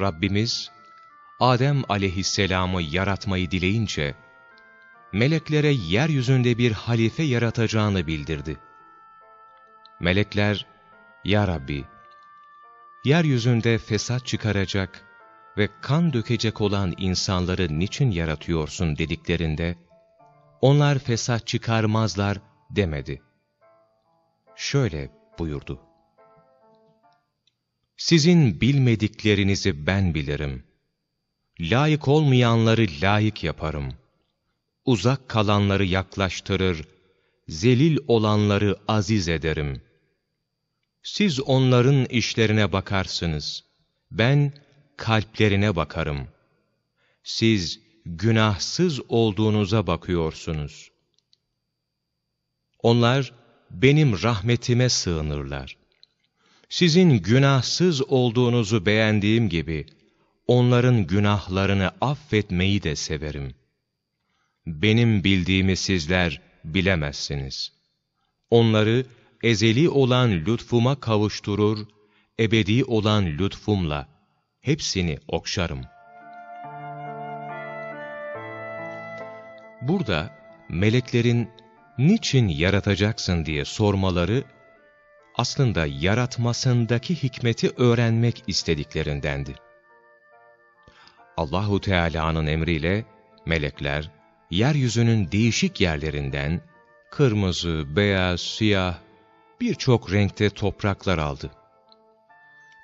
Rabbimiz, Adem aleyhisselamı yaratmayı dileyince, meleklere yeryüzünde bir halife yaratacağını bildirdi. Melekler, Ya Rabbi, yeryüzünde fesat çıkaracak ve kan dökecek olan insanları niçin yaratıyorsun dediklerinde, onlar fesat çıkarmazlar demedi. Şöyle buyurdu. Sizin bilmediklerinizi ben bilirim. Layık olmayanları layık yaparım. Uzak kalanları yaklaştırır, zelil olanları aziz ederim. Siz onların işlerine bakarsınız. Ben kalplerine bakarım. Siz günahsız olduğunuza bakıyorsunuz. Onlar benim rahmetime sığınırlar. Sizin günahsız olduğunuzu beğendiğim gibi, onların günahlarını affetmeyi de severim. Benim bildiğimi sizler bilemezsiniz. Onları ezeli olan lütfuma kavuşturur, ebedi olan lütfumla hepsini okşarım. Burada meleklerin niçin yaratacaksın diye sormaları aslında yaratmasındaki hikmeti öğrenmek istediklerindendi. Allahu Teala'nın emriyle melekler yeryüzünün değişik yerlerinden kırmızı, beyaz, siyah birçok renkte topraklar aldı.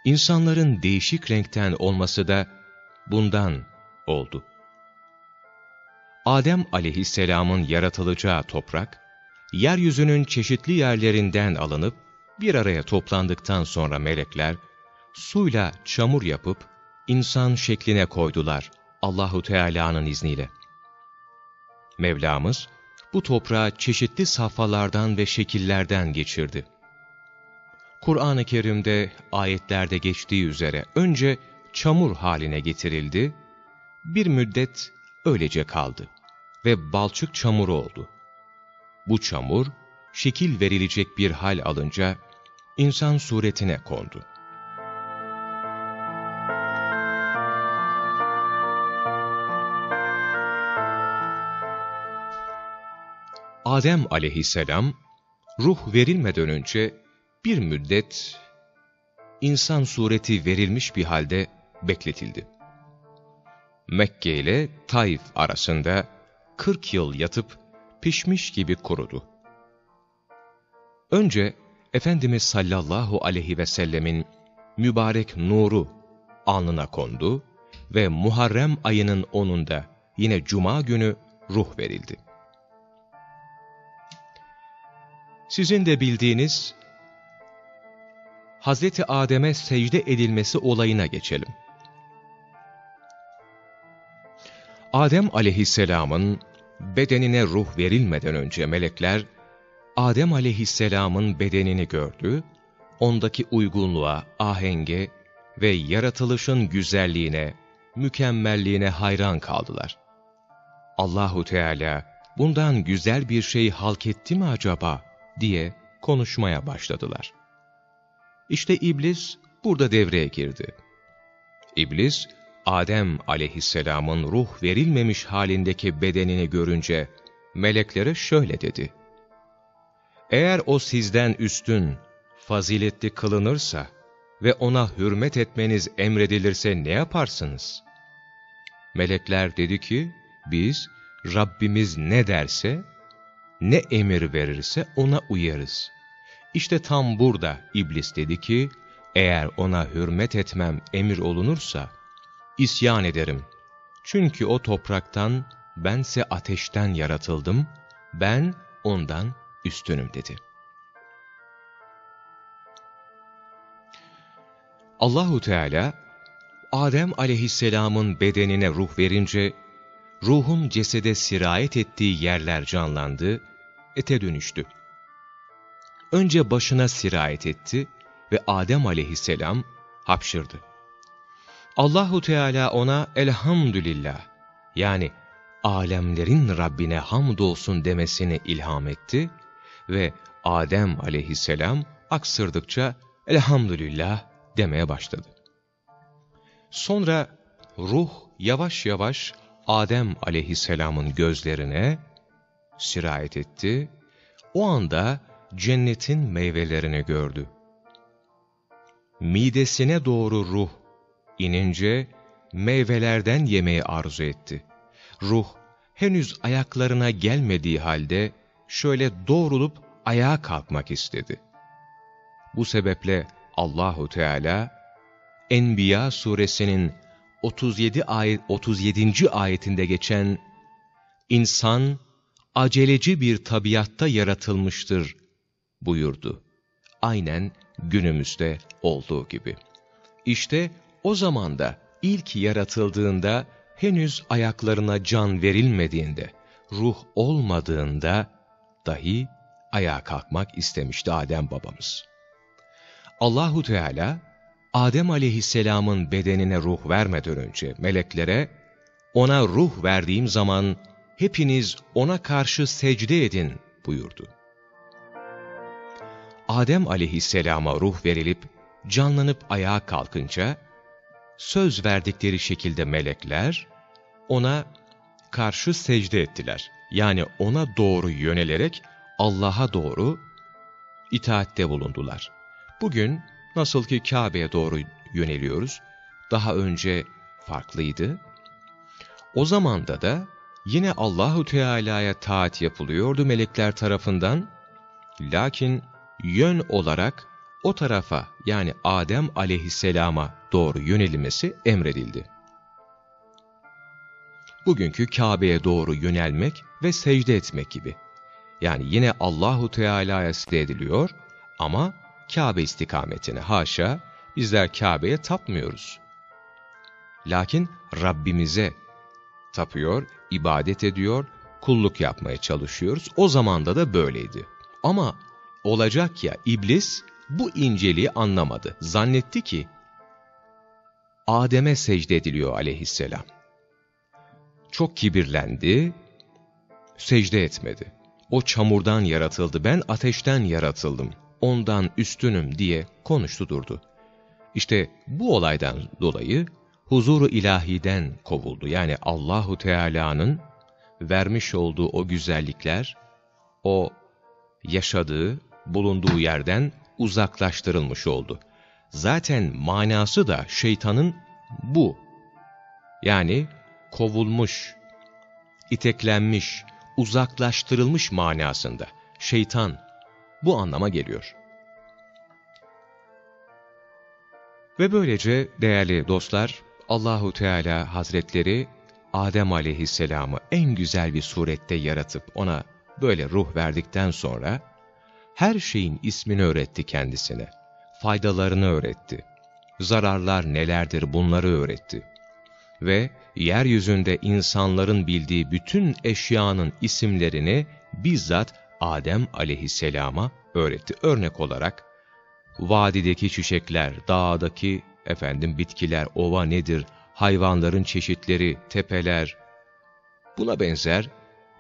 İnsanların değişik renkten olması da bundan oldu. Adem aleyhisselamın yaratılacağı toprak, yeryüzünün çeşitli yerlerinden alınıp bir araya toplandıktan sonra melekler, suyla çamur yapıp insan şekline koydular Allahu Teala'nın izniyle. Mevlamız bu toprağı çeşitli safhalardan ve şekillerden geçirdi. Kur'an-ı Kerim'de ayetlerde geçtiği üzere önce çamur haline getirildi, bir müddet öylece kaldı ve balçık çamur oldu. Bu çamur, şekil verilecek bir hal alınca insan suretine kondu. Adem aleyhisselam, ruh verilmeden önce bir müddet insan sureti verilmiş bir halde bekletildi. Mekke ile Taif arasında 40 yıl yatıp pişmiş gibi kurudu. Önce Efendimiz sallallahu aleyhi ve sellemin mübarek nuru alnına kondu ve Muharrem ayının onunda yine Cuma günü ruh verildi. Sizin de bildiğiniz Hazreti Adem'e secde edilmesi olayına geçelim. Adem aleyhisselamın bedenine ruh verilmeden önce melekler, Adem aleyhisselamın bedenini gördü, ondaki uygunluğa, ahenge ve yaratılışın güzelliğine, mükemmelliğine hayran kaldılar. Allahu Teala bundan güzel bir şey halk etti mi acaba diye konuşmaya başladılar. İşte iblis burada devreye girdi. İblis, Adem aleyhisselamın ruh verilmemiş halindeki bedenini görünce meleklere şöyle dedi. Eğer o sizden üstün, faziletli kılınırsa ve ona hürmet etmeniz emredilirse ne yaparsınız? Melekler dedi ki, biz Rabbimiz ne derse, ne emir verirse ona uyarız. İşte tam burada iblis dedi ki, eğer ona hürmet etmem emir olunursa, isyan ederim. Çünkü o topraktan, bense ateşten yaratıldım, ben ondan üstünüm dedi. Allahu Teala Adem aleyhisselamın bedenine ruh verince ruhun cesede sirayet ettiği yerler canlandı, ete dönüştü. Önce başına sirayet etti ve Adem aleyhisselam hapşırdı. Allahu Teala ona elhamdülillah yani alemlerin Rabbine hamdolsun demesini ilham etti ve Adem aleyhisselam aksırdıkça elhamdülillah demeye başladı. Sonra ruh yavaş yavaş Adem aleyhisselamın gözlerine sirayet etti. O anda cennetin meyvelerini gördü. Midesine doğru ruh inince meyvelerden yemeği arzu etti. Ruh henüz ayaklarına gelmediği halde şöyle doğrulup ayağa kalkmak istedi. Bu sebeple Allahu Teala Enbiya suresinin 37 ayet 37. ayetinde geçen insan aceleci bir tabiatta yaratılmıştır buyurdu. Aynen günümüzde olduğu gibi. İşte o zamanda ilk yaratıldığında henüz ayaklarına can verilmediğinde, ruh olmadığında dahi ayağa kalkmak istemişti Adem babamız. Allahu Teala Adem aleyhisselamın bedenine ruh vermeden önce meleklere ona ruh verdiğim zaman hepiniz ona karşı secde edin buyurdu. Adem aleyhisselama ruh verilip canlanıp ayağa kalkınca söz verdikleri şekilde melekler ona karşı secde ettiler. Yani ona doğru yönelerek Allah'a doğru itaatte bulundular. Bugün nasıl ki Kabe'ye doğru yöneliyoruz, daha önce farklıydı. O zamanda da yine Allahu Teala'ya taat yapılıyordu melekler tarafından. Lakin yön olarak o tarafa yani Adem aleyhisselama doğru yönelmesi emredildi. Bugünkü Kabe'ye doğru yönelmek ve secde etmek gibi. Yani yine Allahu Teala'ya secde ediliyor ama Kabe istikametine haşa bizler Kabe'ye tapmıyoruz. Lakin Rabbimize tapıyor, ibadet ediyor, kulluk yapmaya çalışıyoruz. O zamanda da böyleydi. Ama olacak ya iblis bu inceliği anlamadı. Zannetti ki Adem'e secde ediliyor aleyhisselam. Çok kibirlendi, secde etmedi. O çamurdan yaratıldı, ben ateşten yaratıldım, ondan üstünüm diye konuştu durdu. İşte bu olaydan dolayı huzuru ilahiden kovuldu. Yani Allahu Teala'nın vermiş olduğu o güzellikler, o yaşadığı, bulunduğu yerden uzaklaştırılmış oldu. Zaten manası da şeytanın bu. Yani kovulmuş, iteklenmiş, uzaklaştırılmış manasında. Şeytan bu anlama geliyor. Ve böylece değerli dostlar, Allahu Teala Hazretleri Adem Aleyhisselam'ı en güzel bir surette yaratıp ona böyle ruh verdikten sonra her şeyin ismini öğretti kendisine. Faydalarını öğretti. Zararlar nelerdir bunları öğretti. Ve yeryüzünde insanların bildiği bütün eşyanın isimlerini bizzat Adem aleyhisselama öğretti. Örnek olarak vadideki çiçekler, dağdaki efendim bitkiler, ova nedir, hayvanların çeşitleri, tepeler, buna benzer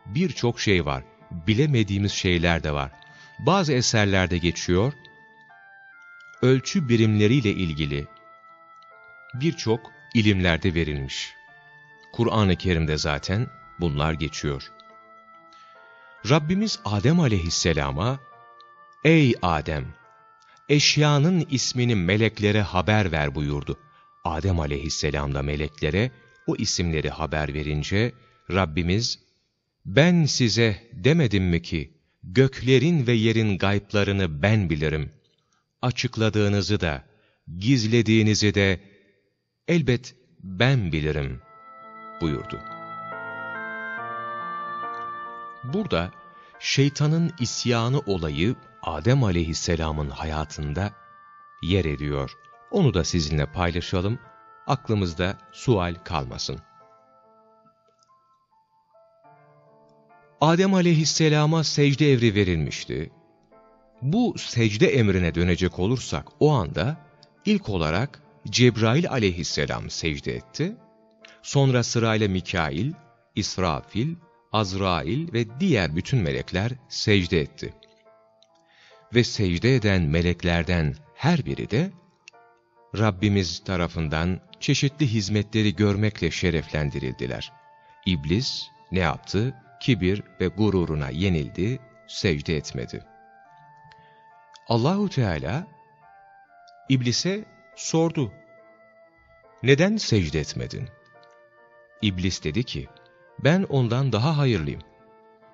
birçok şey var. Bilemediğimiz şeyler de var. Bazı eserlerde geçiyor, ölçü birimleriyle ilgili birçok ilimlerde verilmiş. Kur'an-ı Kerim'de zaten bunlar geçiyor. Rabbimiz Adem aleyhisselama, Ey Adem! Eşyanın ismini meleklere haber ver buyurdu. Adem aleyhisselam da meleklere o isimleri haber verince, Rabbimiz, ben size demedim mi ki, göklerin ve yerin gayplarını ben bilirim. Açıkladığınızı da, gizlediğinizi de elbet ben bilirim buyurdu. Burada şeytanın isyanı olayı Adem aleyhisselamın hayatında yer ediyor. Onu da sizinle paylaşalım, aklımızda sual kalmasın. Adem aleyhisselama secde evri verilmişti. Bu secde emrine dönecek olursak o anda ilk olarak Cebrail aleyhisselam secde etti. Sonra sırayla Mikail, İsrafil, Azrail ve diğer bütün melekler secde etti. Ve secde eden meleklerden her biri de Rabbimiz tarafından çeşitli hizmetleri görmekle şereflendirildiler. İblis ne yaptı? Kibir ve gururuna yenildi, secde etmedi. Allahu Teala İblise sordu. Neden secde etmedin? İblis dedi ki, ben ondan daha hayırlıyım.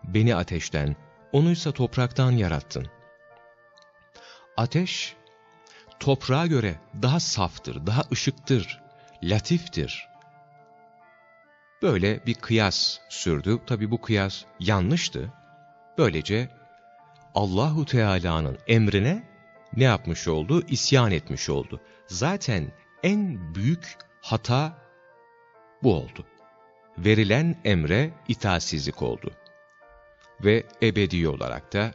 Beni ateşten, onuysa topraktan yarattın. Ateş, toprağa göre daha saftır, daha ışıktır, latiftir. Böyle bir kıyas sürdü. Tabi bu kıyas yanlıştı. Böylece Allahu Teala'nın emrine ne yapmış oldu? İsyan etmiş oldu. Zaten en büyük hata bu oldu. Verilen emre itaatsizlik oldu. Ve ebedi olarak da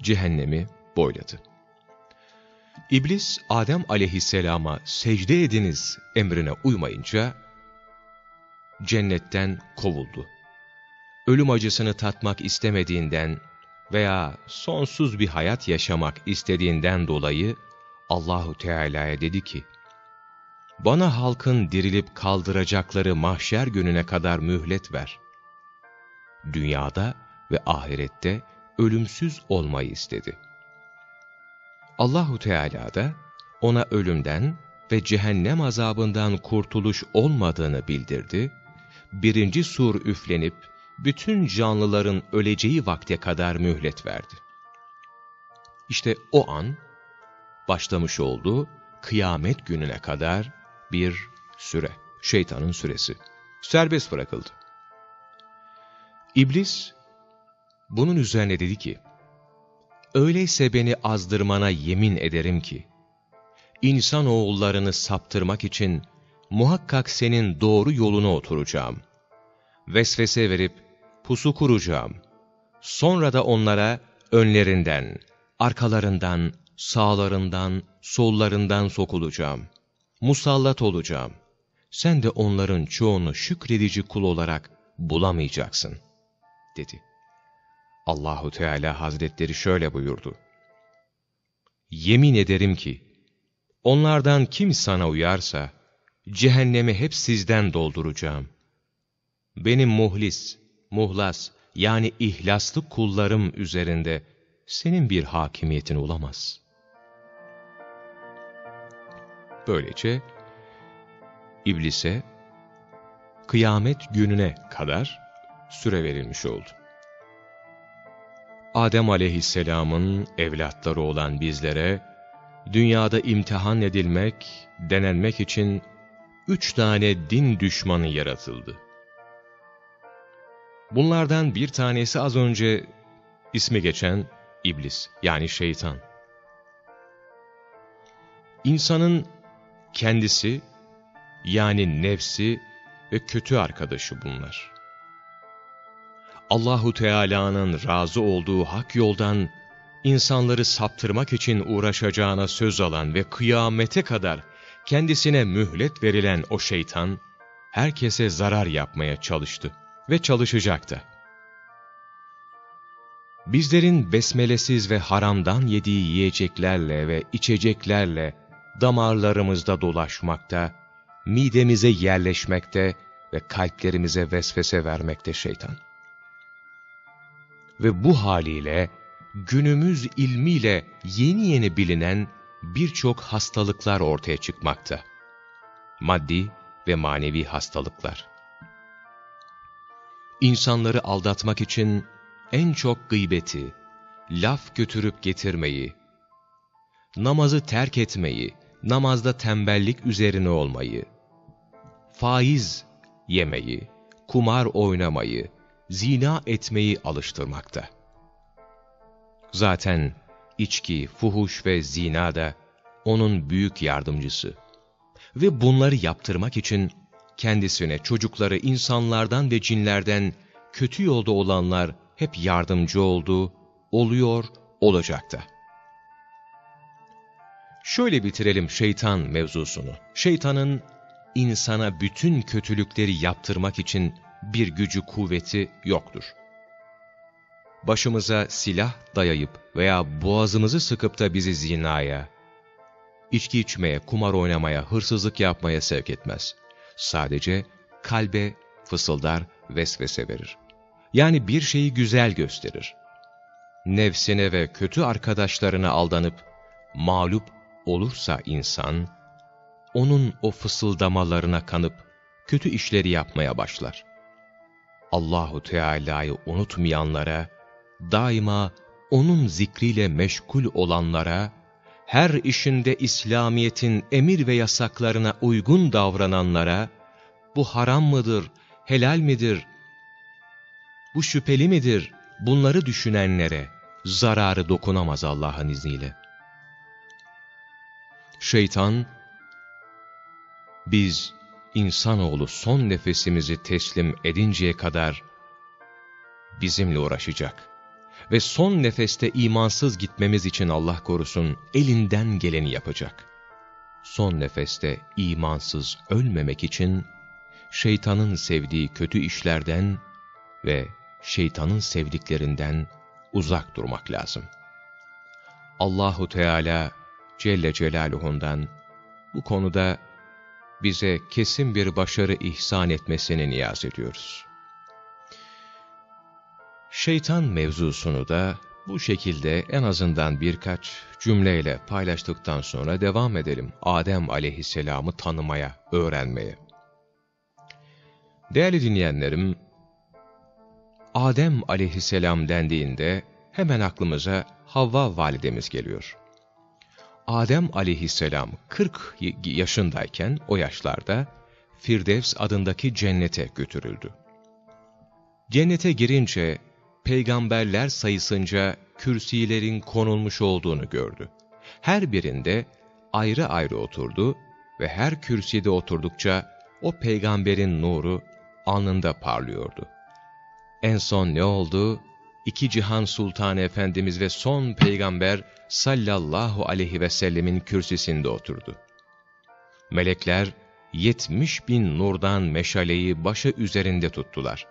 cehennemi boyladı. İblis, Adem aleyhisselama secde ediniz emrine uymayınca, cennetten kovuldu. Ölüm acısını tatmak istemediğinden veya sonsuz bir hayat yaşamak istediğinden dolayı Allahu Teala'ya dedi ki, bana halkın dirilip kaldıracakları mahşer gününe kadar mühlet ver. Dünyada ve ahirette ölümsüz olmayı istedi. Allahu Teala da ona ölümden ve cehennem azabından kurtuluş olmadığını bildirdi. Birinci sur üflenip bütün canlıların öleceği vakte kadar mühlet verdi. İşte o an başlamış oldu kıyamet gününe kadar bir süre, şeytanın süresi. Serbest bırakıldı. İblis bunun üzerine dedi ki, Öyleyse beni azdırmana yemin ederim ki, insanoğullarını saptırmak için muhakkak senin doğru yoluna oturacağım. Vesvese verip pusu kuracağım. Sonra da onlara önlerinden, arkalarından, sağlarından, sollarından sokulacağım. Musallat olacağım. Sen de onların çoğunu şükredici kul olarak bulamayacaksın, dedi. Allahu Teala Hazretleri şöyle buyurdu. Yemin ederim ki, onlardan kim sana uyarsa, cehennemi hep sizden dolduracağım. Benim muhlis, muhlas yani ihlaslı kullarım üzerinde senin bir hakimiyetin olamaz. Böylece iblise kıyamet gününe kadar süre verilmiş oldu. Adem aleyhisselamın evlatları olan bizlere, dünyada imtihan edilmek, denenmek için üç tane din düşmanı yaratıldı. Bunlardan bir tanesi az önce ismi geçen iblis yani şeytan. İnsanın kendisi yani nefsi ve kötü arkadaşı bunlar. Allahu Teala'nın razı olduğu hak yoldan insanları saptırmak için uğraşacağına söz alan ve kıyamete kadar kendisine mühlet verilen o şeytan, herkese zarar yapmaya çalıştı ve çalışacak. Bizlerin besmelesiz ve haramdan yediği yiyeceklerle ve içeceklerle damarlarımızda dolaşmakta, midemize yerleşmekte ve kalplerimize vesvese vermekte şeytan ve bu haliyle günümüz ilmiyle yeni yeni bilinen birçok hastalıklar ortaya çıkmakta. Maddi ve manevi hastalıklar. İnsanları aldatmak için en çok gıybeti, laf götürüp getirmeyi, namazı terk etmeyi, namazda tembellik üzerine olmayı, faiz yemeyi, kumar oynamayı, zina etmeyi alıştırmakta. Zaten içki, fuhuş ve zina da onun büyük yardımcısı. Ve bunları yaptırmak için kendisine çocukları insanlardan ve cinlerden kötü yolda olanlar hep yardımcı oldu, oluyor, olacakta. Şöyle bitirelim şeytan mevzusunu. Şeytanın insana bütün kötülükleri yaptırmak için bir gücü kuvveti yoktur. Başımıza silah dayayıp veya boğazımızı sıkıp da bizi zinaya, içki içmeye, kumar oynamaya, hırsızlık yapmaya sevk etmez. Sadece kalbe fısıldar, vesvese verir. Yani bir şeyi güzel gösterir. Nefsine ve kötü arkadaşlarına aldanıp mağlup olursa insan, onun o fısıldamalarına kanıp kötü işleri yapmaya başlar. Allahu Teala'yı unutmayanlara, daima onun zikriyle meşgul olanlara, her işinde İslamiyet'in emir ve yasaklarına uygun davrananlara, bu haram mıdır, helal midir, bu şüpheli midir, bunları düşünenlere zararı dokunamaz Allah'ın izniyle. Şeytan, biz insanoğlu son nefesimizi teslim edinceye kadar bizimle uğraşacak. Ve son nefeste imansız gitmemiz için Allah korusun elinden geleni yapacak. Son nefeste imansız ölmemek için şeytanın sevdiği kötü işlerden ve şeytanın sevdiklerinden uzak durmak lazım. Allahu Teala Celle Celaluhu'ndan bu konuda bize kesin bir başarı ihsan etmesini niyaz ediyoruz. Şeytan mevzusunu da bu şekilde en azından birkaç cümleyle paylaştıktan sonra devam edelim Adem aleyhisselamı tanımaya, öğrenmeye. Değerli dinleyenlerim, Adem aleyhisselam dendiğinde hemen aklımıza Havva validemiz geliyor. Adem aleyhisselam 40 yaşındayken o yaşlarda Firdevs adındaki cennete götürüldü. Cennete girince peygamberler sayısınca kürsilerin konulmuş olduğunu gördü. Her birinde ayrı ayrı oturdu ve her kürsüde oturdukça o peygamberin nuru alnında parlıyordu. En son ne oldu? İki cihan sultanı efendimiz ve son peygamber sallallahu aleyhi ve sellemin kürsüsünde oturdu. Melekler yetmiş bin nurdan meşaleyi başı üzerinde tuttular.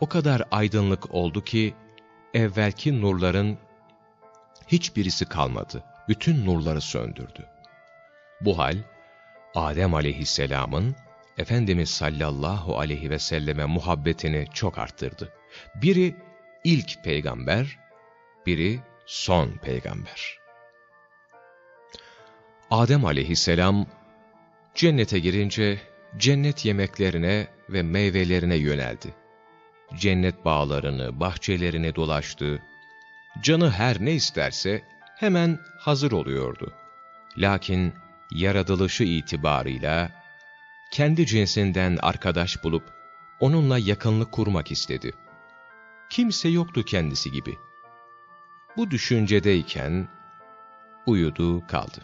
O kadar aydınlık oldu ki evvelki nurların hiçbirisi kalmadı. Bütün nurları söndürdü. Bu hal Adem aleyhisselamın Efendimiz sallallahu aleyhi ve selleme muhabbetini çok arttırdı. Biri ilk peygamber, biri son peygamber. Adem aleyhisselam cennete girince cennet yemeklerine ve meyvelerine yöneldi. Cennet bağlarını, bahçelerini dolaştı. Canı her ne isterse hemen hazır oluyordu. Lakin yaratılışı itibarıyla kendi cinsinden arkadaş bulup onunla yakınlık kurmak istedi. Kimse yoktu kendisi gibi. Bu düşüncedeyken uyudu kaldı.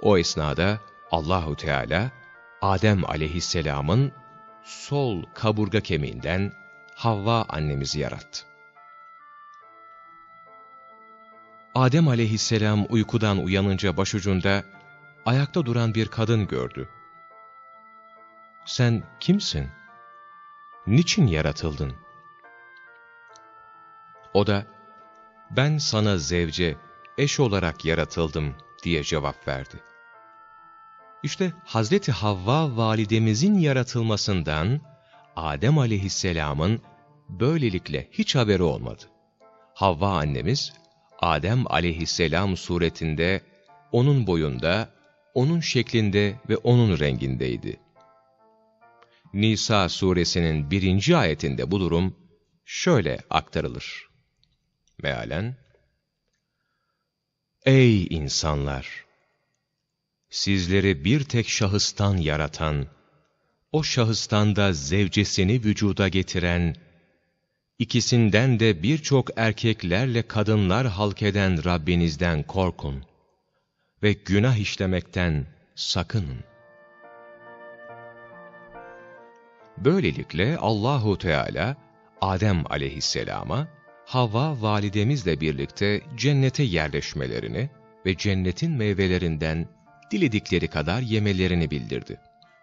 O esnada Allahu Teala Adem aleyhisselamın sol kaburga kemiğinden Havva annemizi yarattı. Adem aleyhisselam uykudan uyanınca başucunda ayakta duran bir kadın gördü. Sen kimsin? Niçin yaratıldın? O da, ben sana zevce, eş olarak yaratıldım diye cevap verdi. İşte Hazreti Havva validemizin yaratılmasından Adem aleyhisselamın böylelikle hiç haberi olmadı. Havva annemiz Adem aleyhisselam suretinde, onun boyunda, onun şeklinde ve onun rengindeydi. Nisa suresinin birinci ayetinde bu durum şöyle aktarılır. Mealen, Ey insanlar! Sizleri bir tek şahıstan yaratan, o şahıstan da zevcesini vücuda getiren, ikisinden de birçok erkeklerle kadınlar halk eden Rabbinizden korkun ve günah işlemekten sakının. Böylelikle Allahu Teala Adem aleyhisselama Havva validemizle birlikte cennete yerleşmelerini ve cennetin meyvelerinden diledikleri kadar yemelerini bildirdi.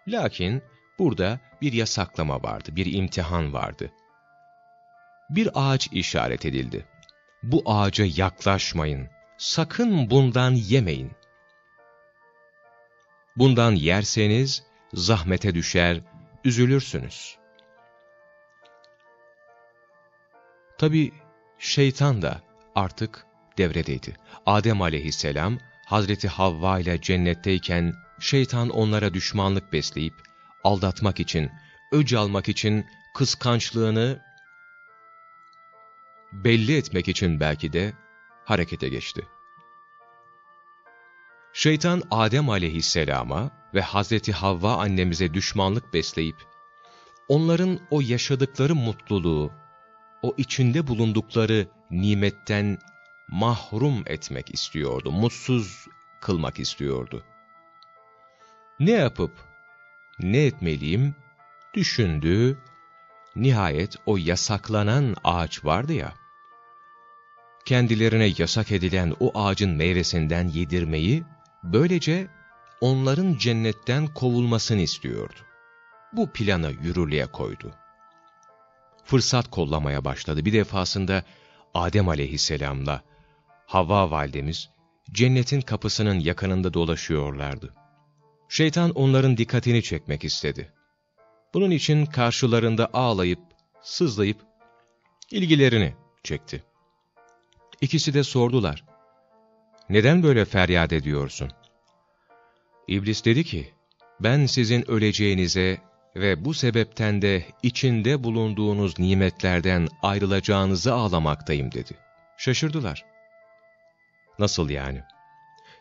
Lakin burada bir yasaklama vardı, bir imtihan vardı. Bir ağaç işaret edildi. Bu ağaca yaklaşmayın, sakın bundan yemeyin. Bundan yerseniz zahmete düşer, üzülürsünüz. Tabi şeytan da artık devredeydi. Adem aleyhisselam, Hazreti Havva ile cennetteyken şeytan onlara düşmanlık besleyip, aldatmak için, öc almak için kıskançlığını belli etmek için belki de harekete geçti. Şeytan Adem aleyhisselama ve Hazreti Havva annemize düşmanlık besleyip, onların o yaşadıkları mutluluğu, o içinde bulundukları nimetten mahrum etmek istiyordu, mutsuz kılmak istiyordu. Ne yapıp ne etmeliyim düşündü, nihayet o yasaklanan ağaç vardı ya, kendilerine yasak edilen o ağacın meyvesinden yedirmeyi, böylece onların cennetten kovulmasını istiyordu. Bu planı yürürlüğe koydu. Fırsat kollamaya başladı. Bir defasında Adem aleyhisselamla Havva validemiz cennetin kapısının yakınında dolaşıyorlardı. Şeytan onların dikkatini çekmek istedi. Bunun için karşılarında ağlayıp, sızlayıp ilgilerini çekti. İkisi de sordular. Neden böyle feryat ediyorsun? İblis dedi ki, ben sizin öleceğinize ve bu sebepten de içinde bulunduğunuz nimetlerden ayrılacağınızı ağlamaktayım dedi. Şaşırdılar. Nasıl yani?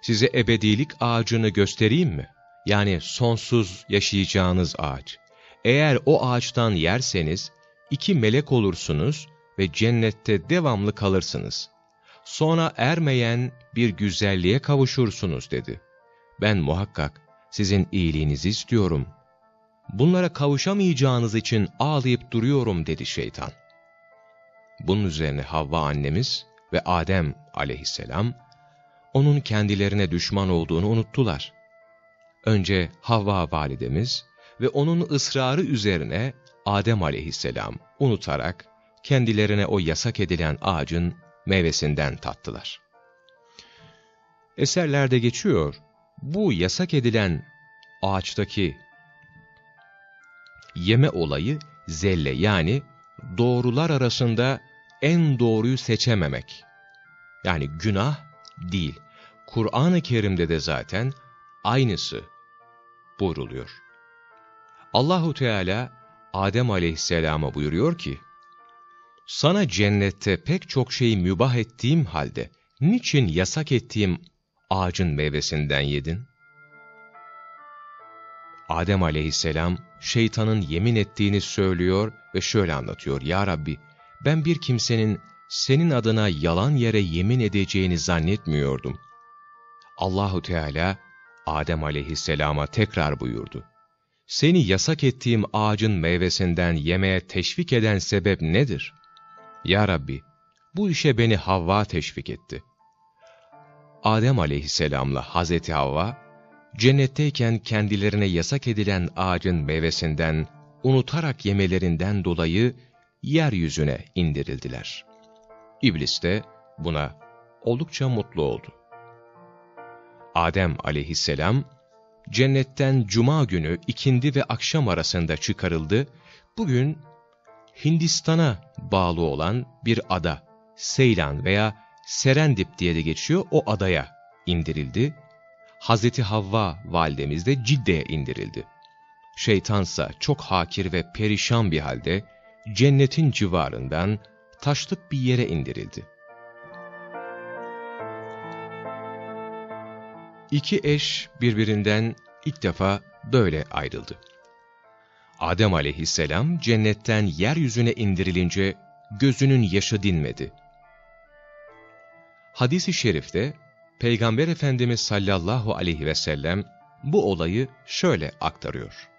Size ebedilik ağacını göstereyim mi? Yani sonsuz yaşayacağınız ağaç. Eğer o ağaçtan yerseniz, iki melek olursunuz ve cennette devamlı kalırsınız. Sonra ermeyen bir güzelliğe kavuşursunuz dedi. Ben muhakkak sizin iyiliğinizi istiyorum. Bunlara kavuşamayacağınız için ağlayıp duruyorum dedi şeytan. Bunun üzerine Havva annemiz ve Adem aleyhisselam, onun kendilerine düşman olduğunu unuttular. Önce Havva validemiz ve onun ısrarı üzerine Adem aleyhisselam unutarak kendilerine o yasak edilen ağacın meyvesinden tattılar. Eserlerde geçiyor, bu yasak edilen ağaçtaki yeme olayı zelle yani doğrular arasında en doğruyu seçememek. Yani günah değil. Kur'an-ı Kerim'de de zaten aynısı buyruluyor. Allahu Teala Adem Aleyhisselam'a buyuruyor ki, sana cennette pek çok şeyi mübah ettiğim halde, niçin yasak ettiğim ağacın meyvesinden yedin? Adem aleyhisselam, şeytanın yemin ettiğini söylüyor ve şöyle anlatıyor. Ya Rabbi, ben bir kimsenin senin adına yalan yere yemin edeceğini zannetmiyordum. Allahu Teala, Adem aleyhisselama tekrar buyurdu. Seni yasak ettiğim ağacın meyvesinden yemeye teşvik eden sebep nedir? Ya Rabbi, bu işe beni Havva teşvik etti. Adem aleyhisselamla Hazreti Havva, cennetteyken kendilerine yasak edilen ağacın meyvesinden, unutarak yemelerinden dolayı yeryüzüne indirildiler. İblis de buna oldukça mutlu oldu. Adem aleyhisselam, cennetten cuma günü ikindi ve akşam arasında çıkarıldı, bugün Hindistan'a bağlı olan bir ada, Seylan veya Serendip diye de geçiyor, o adaya indirildi. Hazreti Havva validemiz de Cidde'ye indirildi. Şeytansa çok hakir ve perişan bir halde cennetin civarından taşlık bir yere indirildi. İki eş birbirinden ilk defa böyle ayrıldı. Adem aleyhisselam cennetten yeryüzüne indirilince gözünün yaşı dinmedi. Hadis-i şerifte Peygamber Efendimiz sallallahu aleyhi ve sellem bu olayı şöyle aktarıyor.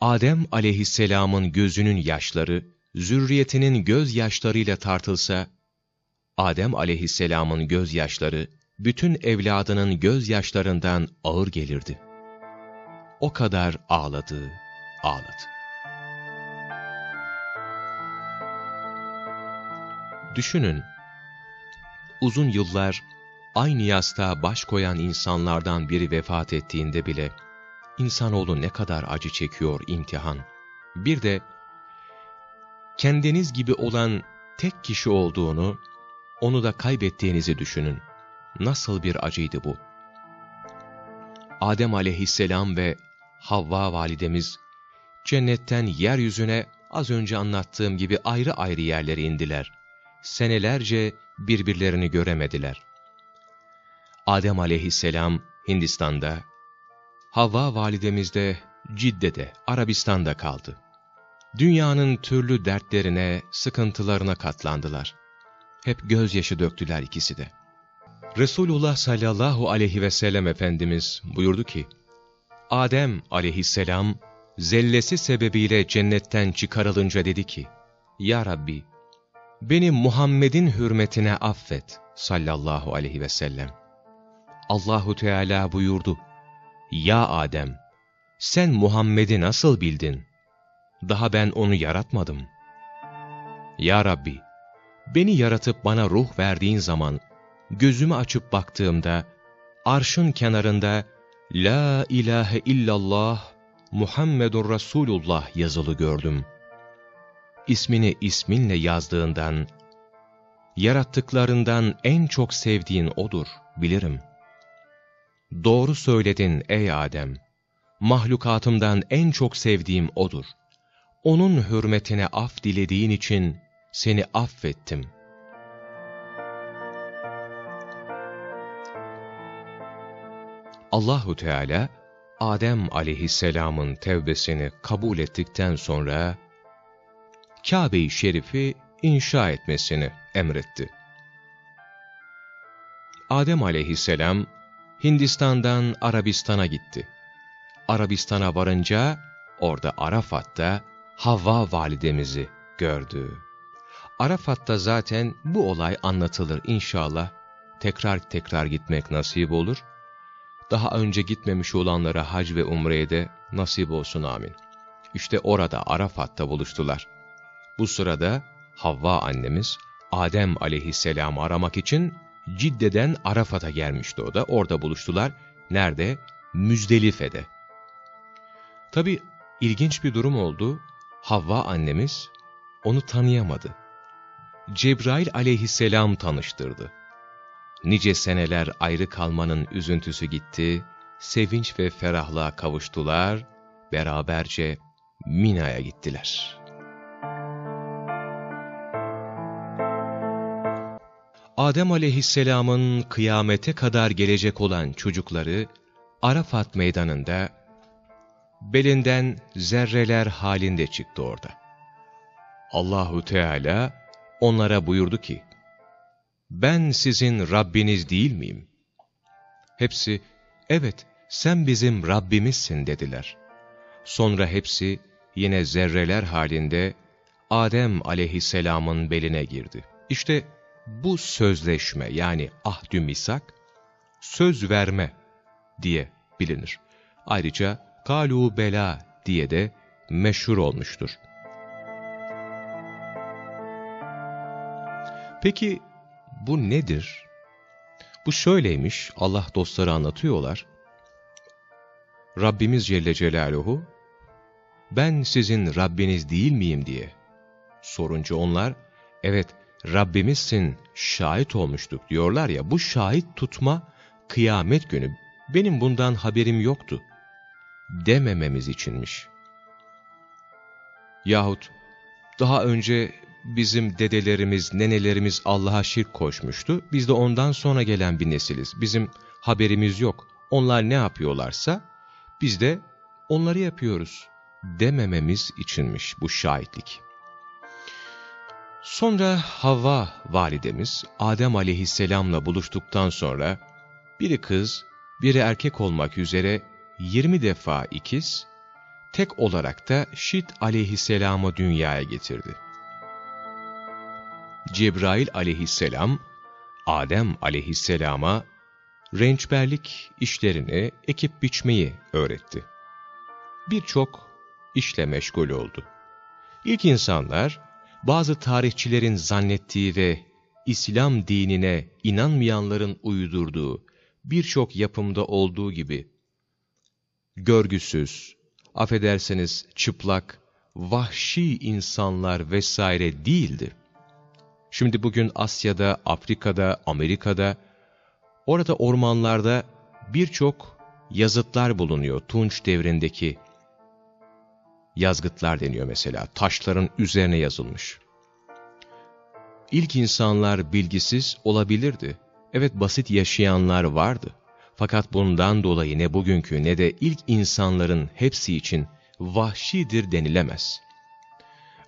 Adem aleyhisselamın gözünün yaşları, zürriyetinin gözyaşlarıyla tartılsa, Adem aleyhisselamın gözyaşları, bütün evladının gözyaşlarından ağır gelirdi. O kadar ağladı, ağladı. Düşünün, uzun yıllar aynı yastığa baş koyan insanlardan biri vefat ettiğinde bile, insanoğlu ne kadar acı çekiyor imtihan. Bir de, kendiniz gibi olan tek kişi olduğunu, onu da kaybettiğinizi düşünün. Nasıl bir acıydı bu? Adem aleyhisselam ve Havva validemiz, cennetten yeryüzüne az önce anlattığım gibi ayrı ayrı yerlere indiler. Senelerce birbirlerini göremediler. Adem aleyhisselam Hindistan'da, Havva validemiz de Cidde'de, Arabistan'da kaldı. Dünyanın türlü dertlerine, sıkıntılarına katlandılar. Hep gözyaşı döktüler ikisi de. Resulullah sallallahu aleyhi ve sellem Efendimiz buyurdu ki, Adem aleyhisselam, zellesi sebebiyle cennetten çıkarılınca dedi ki, Ya Rabbi, beni Muhammed'in hürmetine affet sallallahu aleyhi ve sellem. Allahu Teala buyurdu, Ya Adem, sen Muhammed'i nasıl bildin? Daha ben onu yaratmadım. Ya Rabbi, beni yaratıp bana ruh verdiğin zaman, gözümü açıp baktığımda, arşın kenarında, La ilahe illallah Muhammedur Resulullah yazılı gördüm. İsmini isminle yazdığından, yarattıklarından en çok sevdiğin O'dur, bilirim. Doğru söyledin ey Adem, mahlukatımdan en çok sevdiğim O'dur. Onun hürmetine af dilediğin için seni affettim. Allahu Teala Adem aleyhisselamın tevbesini kabul ettikten sonra Kabe-i Şerif'i inşa etmesini emretti. Adem aleyhisselam Hindistan'dan Arabistan'a gitti. Arabistan'a varınca orada Arafat'ta Havva validemizi gördü. Arafat'ta zaten bu olay anlatılır inşallah. Tekrar tekrar gitmek nasip olur daha önce gitmemiş olanlara hac ve umreye de nasip olsun amin. İşte orada Arafat'ta buluştular. Bu sırada Havva annemiz Adem aleyhisselamı aramak için Cidde'den Arafat'a gelmişti o da. Orada buluştular. Nerede? Müzdelife'de. Tabi ilginç bir durum oldu. Havva annemiz onu tanıyamadı. Cebrail aleyhisselam tanıştırdı. Nice seneler ayrı kalmanın üzüntüsü gitti, sevinç ve ferahlığa kavuştular, beraberce Mina'ya gittiler. Adem aleyhisselamın kıyamete kadar gelecek olan çocukları Arafat meydanında belinden zerreler halinde çıktı orada. Allahu Teala onlara buyurdu ki, ben sizin Rabbiniz değil miyim? Hepsi, evet sen bizim Rabbimizsin dediler. Sonra hepsi yine zerreler halinde Adem aleyhisselamın beline girdi. İşte bu sözleşme yani ahdü misak, söz verme diye bilinir. Ayrıca kalu bela diye de meşhur olmuştur. Peki bu nedir? Bu şöyleymiş, Allah dostları anlatıyorlar. Rabbimiz Celle Celaluhu, ben sizin Rabbiniz değil miyim diye sorunca onlar, evet Rabbimizsin, şahit olmuştuk diyorlar ya, bu şahit tutma kıyamet günü, benim bundan haberim yoktu demememiz içinmiş. Yahut daha önce bizim dedelerimiz, nenelerimiz Allah'a şirk koşmuştu. Biz de ondan sonra gelen bir nesiliz. Bizim haberimiz yok. Onlar ne yapıyorlarsa biz de onları yapıyoruz demememiz içinmiş bu şahitlik. Sonra Havva validemiz Adem aleyhisselamla buluştuktan sonra biri kız, biri erkek olmak üzere 20 defa ikiz, tek olarak da Şit aleyhisselamı dünyaya getirdi. Cebrail aleyhisselam, Adem aleyhisselama rençberlik işlerini ekip biçmeyi öğretti. Birçok işle meşgul oldu. İlk insanlar, bazı tarihçilerin zannettiği ve İslam dinine inanmayanların uydurduğu birçok yapımda olduğu gibi görgüsüz, affedersiniz çıplak, vahşi insanlar vesaire değildi. Şimdi bugün Asya'da, Afrika'da, Amerika'da, orada ormanlarda birçok yazıtlar bulunuyor. Tunç devrindeki yazgıtlar deniyor mesela. Taşların üzerine yazılmış. İlk insanlar bilgisiz olabilirdi. Evet basit yaşayanlar vardı. Fakat bundan dolayı ne bugünkü ne de ilk insanların hepsi için vahşidir denilemez.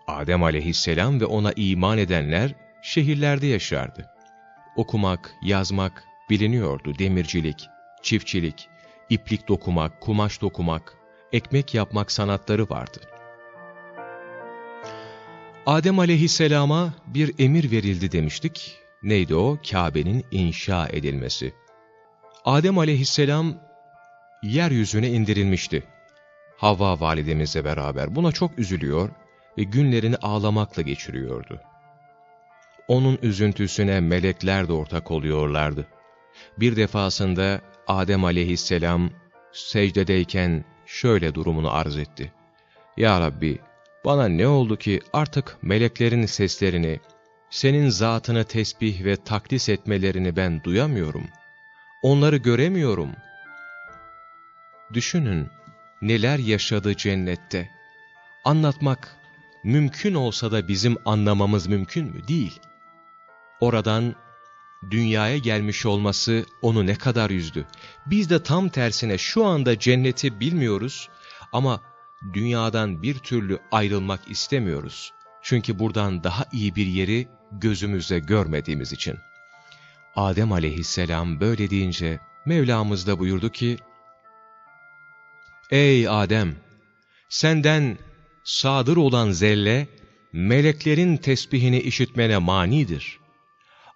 Adem aleyhisselam ve ona iman edenler şehirlerde yaşardı. Okumak, yazmak biliniyordu, demircilik, çiftçilik, iplik dokumak, kumaş dokumak, ekmek yapmak sanatları vardı. Adem aleyhisselama bir emir verildi demiştik. Neydi o? Kabe'nin inşa edilmesi. Adem aleyhisselam yeryüzüne indirilmişti. Havva validemizle beraber buna çok üzülüyor ve günlerini ağlamakla geçiriyordu. Onun üzüntüsüne melekler de ortak oluyorlardı. Bir defasında Adem aleyhisselam secdedeyken şöyle durumunu arz etti. Ya Rabbi, bana ne oldu ki artık meleklerin seslerini, senin zatını tesbih ve takdis etmelerini ben duyamıyorum. Onları göremiyorum. Düşünün, neler yaşadı cennette. Anlatmak mümkün olsa da bizim anlamamız mümkün mü? Değil. Oradan dünyaya gelmiş olması onu ne kadar üzdü. Biz de tam tersine şu anda cenneti bilmiyoruz ama dünyadan bir türlü ayrılmak istemiyoruz. Çünkü buradan daha iyi bir yeri gözümüzle görmediğimiz için. Adem aleyhisselam böyle deyince Mevlamız da buyurdu ki, Ey Adem! Senden sadır olan zelle, meleklerin tesbihini işitmene manidir.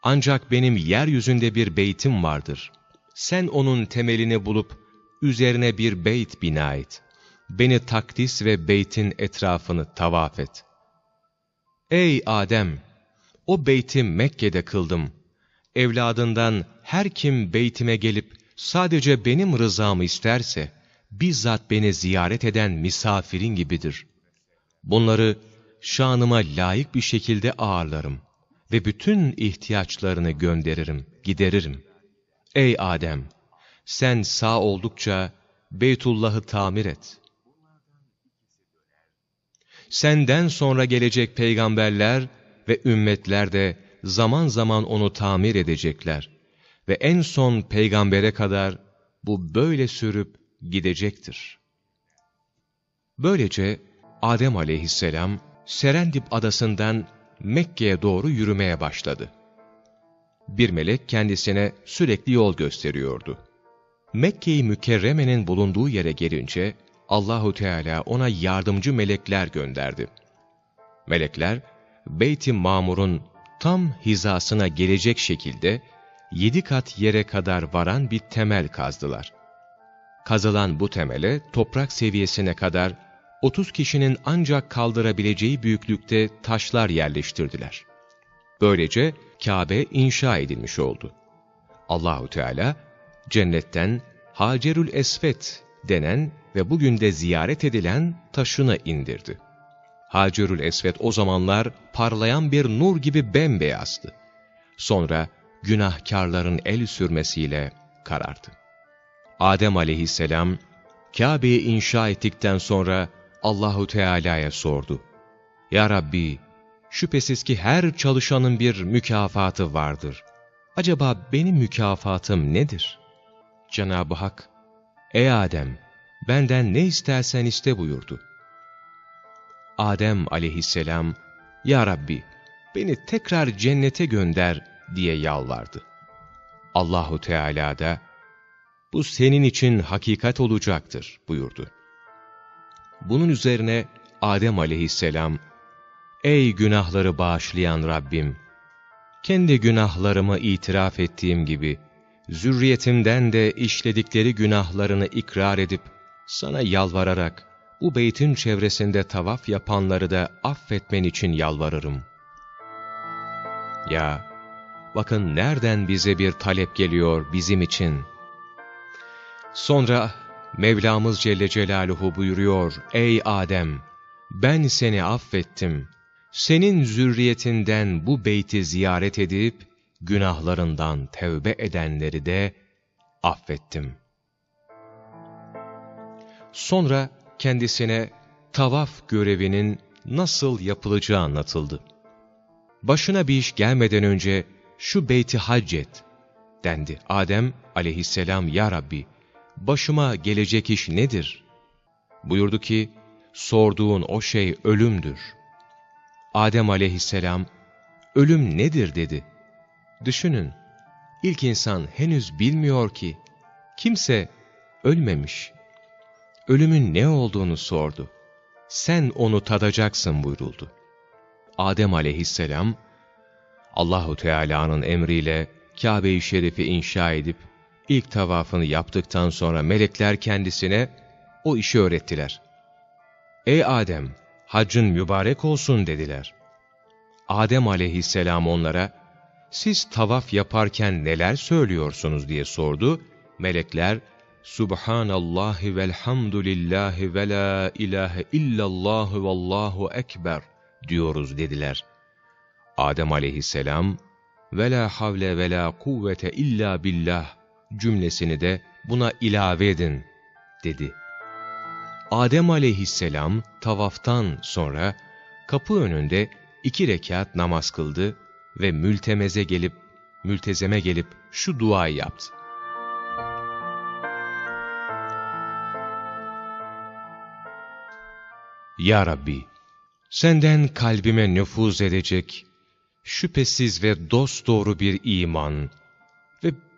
Ancak benim yeryüzünde bir beytim vardır. Sen onun temelini bulup, üzerine bir beyt bina et. Beni takdis ve beytin etrafını tavaf et. Ey Adem! O beyti Mekke'de kıldım. Evladından her kim beytime gelip sadece benim rızamı isterse, bizzat beni ziyaret eden misafirin gibidir. Bunları şanıma layık bir şekilde ağırlarım ve bütün ihtiyaçlarını gönderirim, gideririm. Ey Adem! Sen sağ oldukça Beytullah'ı tamir et. Senden sonra gelecek peygamberler ve ümmetler de zaman zaman onu tamir edecekler. Ve en son peygambere kadar bu böyle sürüp gidecektir. Böylece Adem aleyhisselam Serendip adasından Mekke'ye doğru yürümeye başladı. Bir melek kendisine sürekli yol gösteriyordu. Mekke-i Mükerreme'nin bulunduğu yere gelince Allahu Teala ona yardımcı melekler gönderdi. Melekler Beyt-i Mamur'un tam hizasına gelecek şekilde yedi kat yere kadar varan bir temel kazdılar. Kazılan bu temele toprak seviyesine kadar 30 kişinin ancak kaldırabileceği büyüklükte taşlar yerleştirdiler. Böylece Kabe inşa edilmiş oldu. Allahu Teala cennetten Hacerül Esvet denen ve bugün de ziyaret edilen taşını indirdi. Hacerül Esvet o zamanlar parlayan bir nur gibi bembeyazdı. Sonra günahkarların el sürmesiyle karardı. Adem aleyhisselam Kabe'yi inşa ettikten sonra Allahu Teala'ya sordu. Ya Rabbi, şüphesiz ki her çalışanın bir mükafatı vardır. Acaba benim mükafatım nedir? Cenab-ı Hak, Ey Adem, benden ne istersen iste buyurdu. Adem aleyhisselam, Ya Rabbi, beni tekrar cennete gönder diye yalvardı. Allahu Teala da, bu senin için hakikat olacaktır buyurdu. Bunun üzerine Adem aleyhisselam, Ey günahları bağışlayan Rabbim! Kendi günahlarımı itiraf ettiğim gibi, zürriyetimden de işledikleri günahlarını ikrar edip, sana yalvararak, bu beytin çevresinde tavaf yapanları da affetmen için yalvarırım. Ya, bakın nereden bize bir talep geliyor bizim için. Sonra Mevlamız Celle Celaluhu buyuruyor, Ey Adem! Ben seni affettim. Senin zürriyetinden bu beyti ziyaret edip, günahlarından tevbe edenleri de affettim. Sonra kendisine tavaf görevinin nasıl yapılacağı anlatıldı. Başına bir iş gelmeden önce şu beyti hac et dendi. Adem aleyhisselam ya Rabbi başıma gelecek iş nedir? Buyurdu ki sorduğun o şey ölümdür. Adem aleyhisselam ölüm nedir dedi. Düşünün ilk insan henüz bilmiyor ki kimse ölmemiş. Ölümün ne olduğunu sordu. Sen onu tadacaksın buyuruldu. Adem aleyhisselam, Allahu Teala'nın emriyle Kabe-i Şerif'i inşa edip ilk tavafını yaptıktan sonra melekler kendisine o işi öğrettiler. Ey Adem, haccın mübarek olsun dediler. Adem aleyhisselam onlara, siz tavaf yaparken neler söylüyorsunuz diye sordu. Melekler, Subhanallahi velhamdülillahi ve la ilahe illallahu vallahu ekber diyoruz dediler. Adem aleyhisselam ve la havle ve la kuvvete illa billah cümlesini de buna ilave edin dedi. Adem aleyhisselam tavaftan sonra kapı önünde iki rekat namaz kıldı ve mültemeze gelip, mültezeme gelip şu duayı yaptı. Ya Rabbi, senden kalbime nüfuz edecek, şüphesiz ve dosdoğru bir iman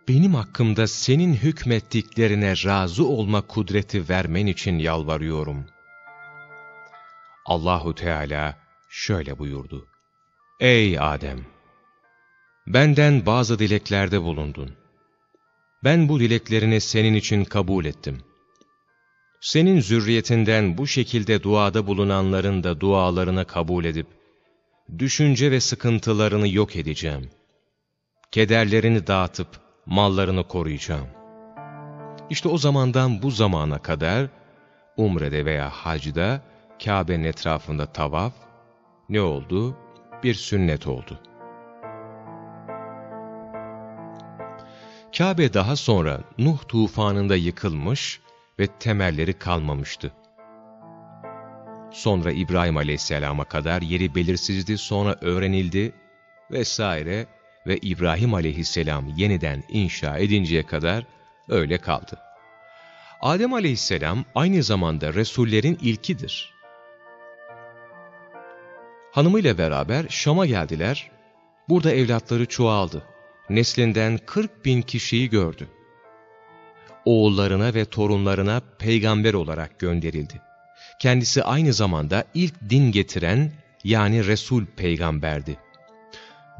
benim hakkımda senin hükmettiklerine razı olma kudreti vermen için yalvarıyorum. Allahu Teala şöyle buyurdu. Ey Adem! Benden bazı dileklerde bulundun. Ben bu dileklerini senin için kabul ettim. Senin zürriyetinden bu şekilde duada bulunanların da dualarını kabul edip, düşünce ve sıkıntılarını yok edeceğim. Kederlerini dağıtıp, mallarını koruyacağım. İşte o zamandan bu zamana kadar, Umre'de veya Hac'da, Kabe'nin etrafında tavaf, ne oldu? Bir sünnet oldu. Kabe daha sonra Nuh tufanında yıkılmış ve temelleri kalmamıştı. Sonra İbrahim aleyhisselama kadar yeri belirsizdi, sonra öğrenildi vesaire ve İbrahim aleyhisselam yeniden inşa edinceye kadar öyle kaldı. Adem aleyhisselam aynı zamanda Resullerin ilkidir. Hanımıyla beraber Şam'a geldiler. Burada evlatları çoğaldı. Neslinden 40 bin kişiyi gördü. Oğullarına ve torunlarına peygamber olarak gönderildi. Kendisi aynı zamanda ilk din getiren yani Resul peygamberdi.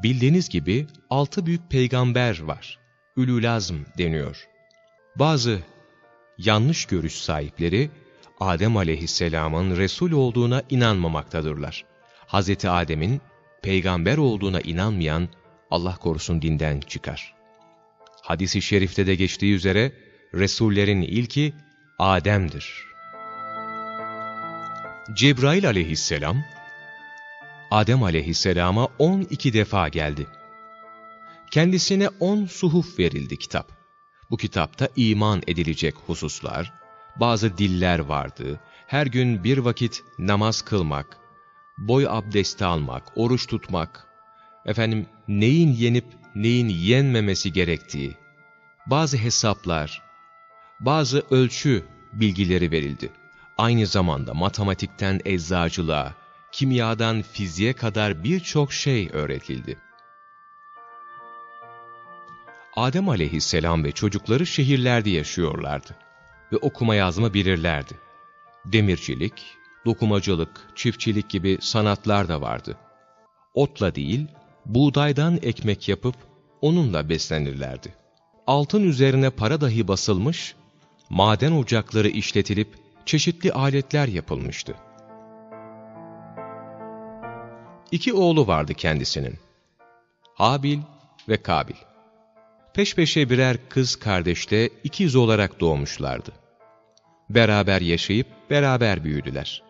Bildiğiniz gibi altı büyük peygamber var. Ülülazm deniyor. Bazı yanlış görüş sahipleri Adem aleyhisselamın Resul olduğuna inanmamaktadırlar. Hz. Adem'in peygamber olduğuna inanmayan Allah korusun dinden çıkar. Hadis-i şerifte de geçtiği üzere Resullerin ilki Adem'dir. Cebrail aleyhisselam, Adem aleyhisselama 12 defa geldi. Kendisine 10 suhuf verildi kitap. Bu kitapta iman edilecek hususlar, bazı diller vardı, her gün bir vakit namaz kılmak, boy abdesti almak, oruç tutmak, efendim neyin yenip neyin yenmemesi gerektiği, bazı hesaplar, bazı ölçü bilgileri verildi. Aynı zamanda matematikten eczacılığa, kimyadan fiziğe kadar birçok şey öğretildi. Adem aleyhisselam ve çocukları şehirlerde yaşıyorlardı ve okuma yazma bilirlerdi. Demircilik, dokumacılık, çiftçilik gibi sanatlar da vardı. Otla değil, buğdaydan ekmek yapıp onunla beslenirlerdi. Altın üzerine para dahi basılmış, maden ocakları işletilip çeşitli aletler yapılmıştı. İki oğlu vardı kendisinin. Habil ve Kabil. Peş peşe birer kız kardeşle ikiz olarak doğmuşlardı. Beraber yaşayıp beraber büyüdüler.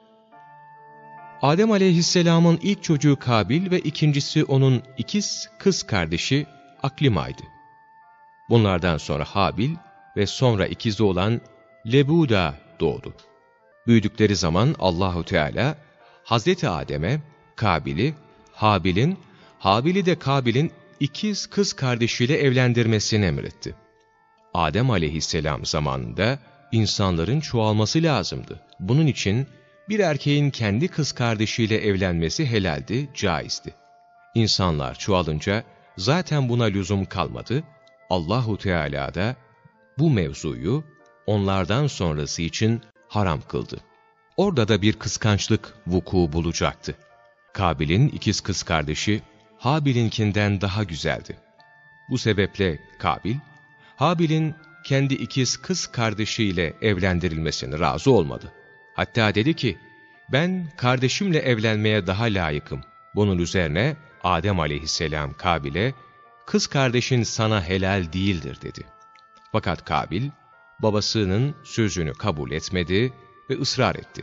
Adem aleyhisselamın ilk çocuğu Kabil ve ikincisi onun ikiz kız kardeşi Aklima'ydı. Bunlardan sonra Habil ve sonra ikizi olan Lebuda doğdu. Büyüdükleri zaman Allahu Teala Hazreti Adem'e Kabil'i, Habil'in, Habil'i de Kabil'in ikiz kız kardeşiyle evlendirmesini emretti. Adem aleyhisselam zamanında insanların çoğalması lazımdı. Bunun için bir erkeğin kendi kız kardeşiyle evlenmesi helaldi, caizdi. İnsanlar çoğalınca zaten buna lüzum kalmadı. Allahu Teala da bu mevzuyu onlardan sonrası için haram kıldı. Orada da bir kıskançlık vuku bulacaktı. Kabil'in ikiz kız kardeşi Habil'inkinden daha güzeldi. Bu sebeple Kabil, Habil'in kendi ikiz kız kardeşiyle evlendirilmesine razı olmadı. Hatta dedi ki, ben kardeşimle evlenmeye daha layıkım. Bunun üzerine Adem aleyhisselam Kabil'e, kız kardeşin sana helal değildir dedi. Fakat Kabil, babasının sözünü kabul etmedi ve ısrar etti.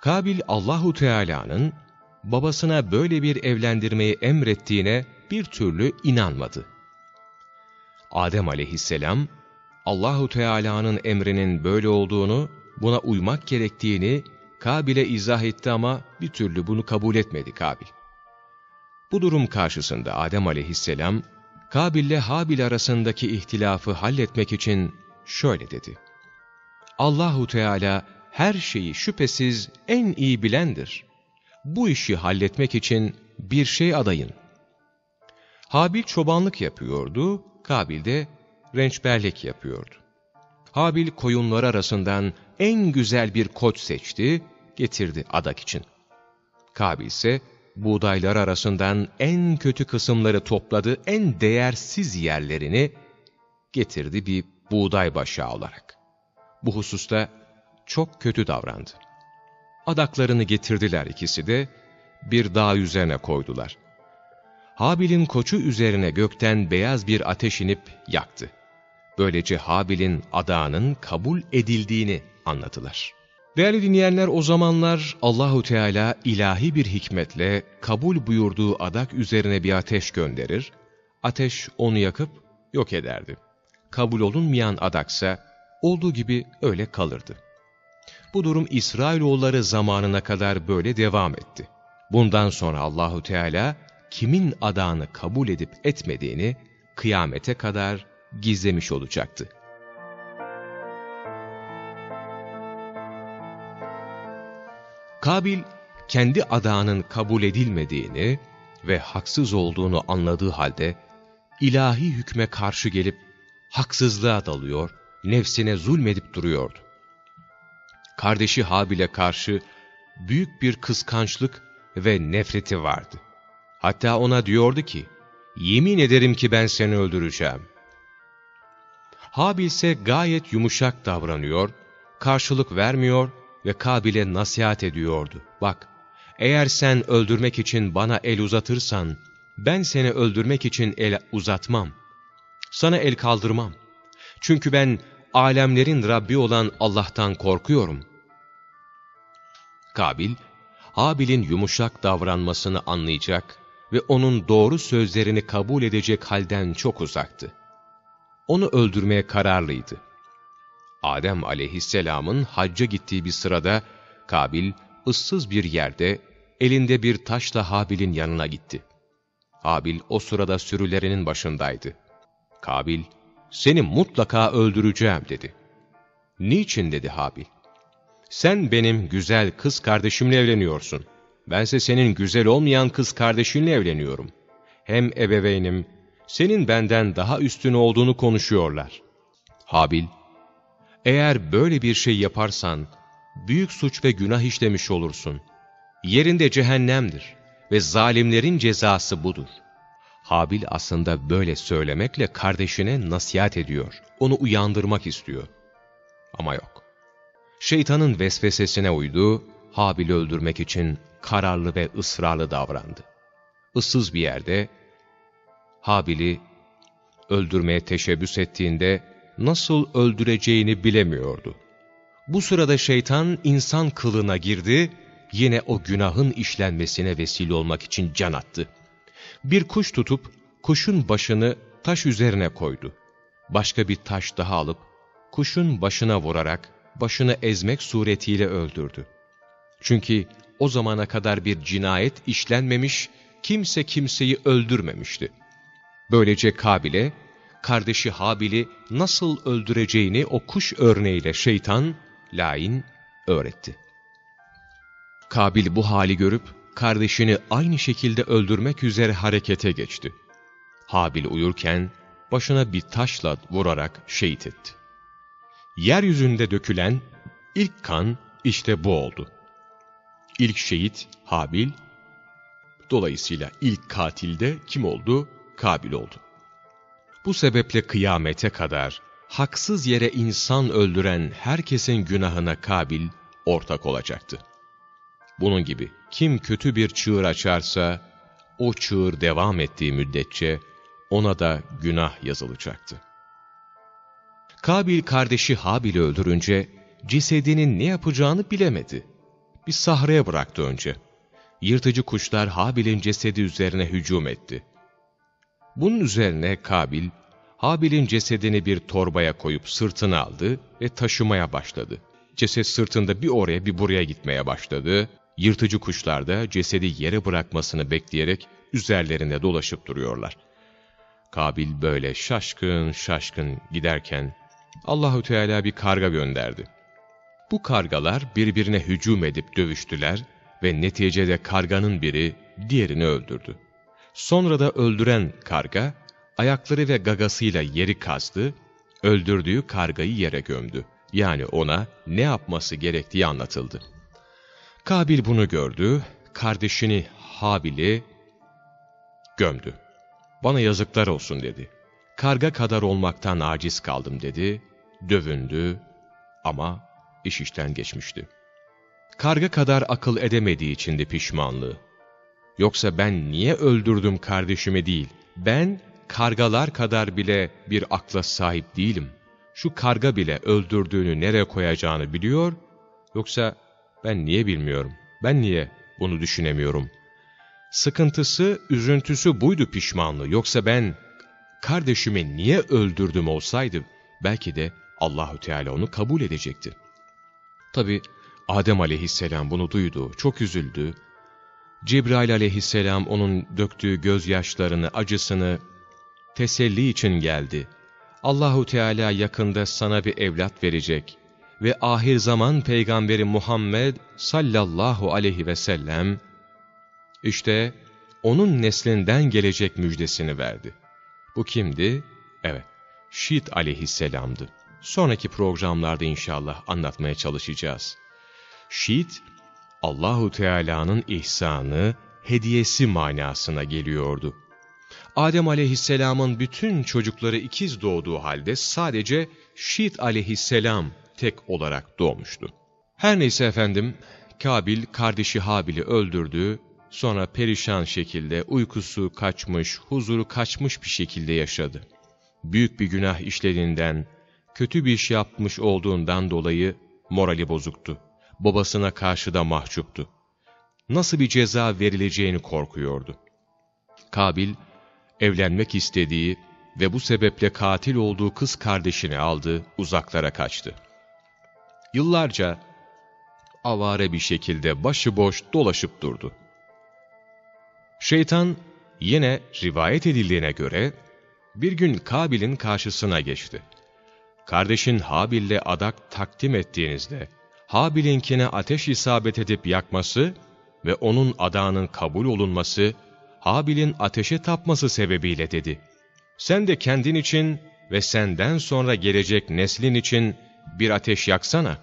Kabil Allahu Teala'nın babasına böyle bir evlendirmeyi emrettiğine bir türlü inanmadı. Adem aleyhisselam Allahu Teala'nın emrinin böyle olduğunu, buna uymak gerektiğini Kabil'e izah etti ama bir türlü bunu kabul etmedi Kabil. Bu durum karşısında Adem aleyhisselam, Kabil ile Habil arasındaki ihtilafı halletmek için şöyle dedi. Allahu Teala her şeyi şüphesiz en iyi bilendir. Bu işi halletmek için bir şey adayın. Habil çobanlık yapıyordu, Kabil de rençberlik yapıyordu. Habil koyunlar arasından en güzel bir koç seçti, getirdi adak için. Kabil ise buğdaylar arasından en kötü kısımları topladı, en değersiz yerlerini getirdi bir buğday başağı olarak. Bu hususta çok kötü davrandı. Adaklarını getirdiler ikisi de, bir dağ üzerine koydular. Habil'in koçu üzerine gökten beyaz bir ateş inip yaktı. Böylece Habil'in adağının kabul edildiğini anladılar. Değerli dinleyenler o zamanlar Allahu Teala ilahi bir hikmetle kabul buyurduğu adak üzerine bir ateş gönderir, ateş onu yakıp yok ederdi. Kabul olunmayan adaksa olduğu gibi öyle kalırdı. Bu durum İsrailoğulları zamanına kadar böyle devam etti. Bundan sonra Allahu Teala kimin adağını kabul edip etmediğini kıyamete kadar gizlemiş olacaktı. Kabil, kendi adağının kabul edilmediğini ve haksız olduğunu anladığı halde, ilahi hükme karşı gelip haksızlığa dalıyor, nefsine zulmedip duruyordu. Kardeşi Habil'e karşı büyük bir kıskançlık ve nefreti vardı. Hatta ona diyordu ki, yemin ederim ki ben seni öldüreceğim. Habil ise gayet yumuşak davranıyor, karşılık vermiyor ve Kabil'e nasihat ediyordu. Bak, eğer sen öldürmek için bana el uzatırsan, ben seni öldürmek için el uzatmam. Sana el kaldırmam. Çünkü ben alemlerin Rabbi olan Allah'tan korkuyorum. Kabil, Habil'in yumuşak davranmasını anlayacak ve onun doğru sözlerini kabul edecek halden çok uzaktı. Onu öldürmeye kararlıydı. Adem aleyhisselamın hacca gittiği bir sırada Kabil ıssız bir yerde elinde bir taşla Habil'in yanına gitti. Habil o sırada sürülerinin başındaydı. Kabil, seni mutlaka öldüreceğim dedi. Niçin dedi Habil. Sen benim güzel kız kardeşimle evleniyorsun. Bense senin güzel olmayan kız kardeşinle evleniyorum. Hem ebeveynim, senin benden daha üstün olduğunu konuşuyorlar. Habil, eğer böyle bir şey yaparsan, büyük suç ve günah işlemiş olursun. Yerinde cehennemdir ve zalimlerin cezası budur. Habil aslında böyle söylemekle kardeşine nasihat ediyor, onu uyandırmak istiyor. Ama yok. Şeytanın vesvesesine uydu, Habil'i öldürmek için kararlı ve ısrarlı davrandı. Issız bir yerde, Habil'i öldürmeye teşebbüs ettiğinde nasıl öldüreceğini bilemiyordu. Bu sırada şeytan insan kılına girdi, yine o günahın işlenmesine vesile olmak için can attı. Bir kuş tutup kuşun başını taş üzerine koydu. Başka bir taş daha alıp kuşun başına vurarak başını ezmek suretiyle öldürdü. Çünkü o zamana kadar bir cinayet işlenmemiş, kimse kimseyi öldürmemişti. Böylece Kabil'e, kardeşi Habil'i nasıl öldüreceğini o kuş örneğiyle şeytan, lain, öğretti. Kabil bu hali görüp, kardeşini aynı şekilde öldürmek üzere harekete geçti. Habil uyurken, başına bir taşla vurarak şehit etti. Yeryüzünde dökülen ilk kan işte bu oldu. İlk şehit Habil, dolayısıyla ilk katil de kim oldu? Kabil oldu. Bu sebeple kıyamete kadar haksız yere insan öldüren herkesin günahına Kabil ortak olacaktı. Bunun gibi kim kötü bir çığır açarsa, o çığır devam ettiği müddetçe ona da günah yazılacaktı. Kabil kardeşi Habil'i öldürünce cesedinin ne yapacağını bilemedi. Bir sahraya bıraktı önce. Yırtıcı kuşlar Habil'in cesedi üzerine hücum etti. Bunun üzerine Kabil, Habil'in cesedini bir torbaya koyup sırtına aldı ve taşımaya başladı. Ceset sırtında bir oraya bir buraya gitmeye başladı. Yırtıcı kuşlar da cesedi yere bırakmasını bekleyerek üzerlerinde dolaşıp duruyorlar. Kabil böyle şaşkın şaşkın giderken Allahü Teala bir karga gönderdi. Bu kargalar birbirine hücum edip dövüştüler ve neticede karganın biri diğerini öldürdü. Sonra da öldüren karga ayakları ve gagasıyla yeri kazdı, öldürdüğü kargayı yere gömdü. Yani ona ne yapması gerektiği anlatıldı. Kabil bunu gördü, kardeşini Habil'i gömdü. Bana yazıklar olsun dedi. Karga kadar olmaktan aciz kaldım dedi, dövündü ama iş işten geçmişti. Karga kadar akıl edemediği için de pişmanlığı. Yoksa ben niye öldürdüm kardeşimi değil, ben kargalar kadar bile bir akla sahip değilim. Şu karga bile öldürdüğünü nereye koyacağını biliyor, yoksa ben niye bilmiyorum, ben niye bunu düşünemiyorum. Sıkıntısı, üzüntüsü buydu pişmanlığı, yoksa ben kardeşimi niye öldürdüm olsaydı, belki de Allahü Teala onu kabul edecekti. Tabi Adem aleyhisselam bunu duydu, çok üzüldü. Cebrail aleyhisselam onun döktüğü gözyaşlarını, acısını teselli için geldi. Allahu Teala yakında sana bir evlat verecek ve ahir zaman peygamberi Muhammed sallallahu aleyhi ve sellem işte onun neslinden gelecek müjdesini verdi. Bu kimdi? Evet, Şit aleyhisselamdı. Sonraki programlarda inşallah anlatmaya çalışacağız. Şit, Allahu Teala'nın ihsanı, hediyesi manasına geliyordu. Adem aleyhisselamın bütün çocukları ikiz doğduğu halde sadece Şit aleyhisselam tek olarak doğmuştu. Her neyse efendim, Kabil kardeşi Habil'i öldürdü, sonra perişan şekilde uykusu kaçmış, huzuru kaçmış bir şekilde yaşadı. Büyük bir günah işlediğinden, kötü bir iş yapmış olduğundan dolayı morali bozuktu. Babasına karşı da mahcuptu. Nasıl bir ceza verileceğini korkuyordu. Kabil, evlenmek istediği ve bu sebeple katil olduğu kız kardeşini aldı, uzaklara kaçtı. Yıllarca avare bir şekilde başıboş dolaşıp durdu. Şeytan yine rivayet edildiğine göre bir gün Kabil'in karşısına geçti. Kardeşin Habil'le adak takdim ettiğinizde Habil'inkine ateş isabet edip yakması ve onun adağının kabul olunması Habil'in ateşe tapması sebebiyle dedi. Sen de kendin için ve senden sonra gelecek neslin için bir ateş yaksana.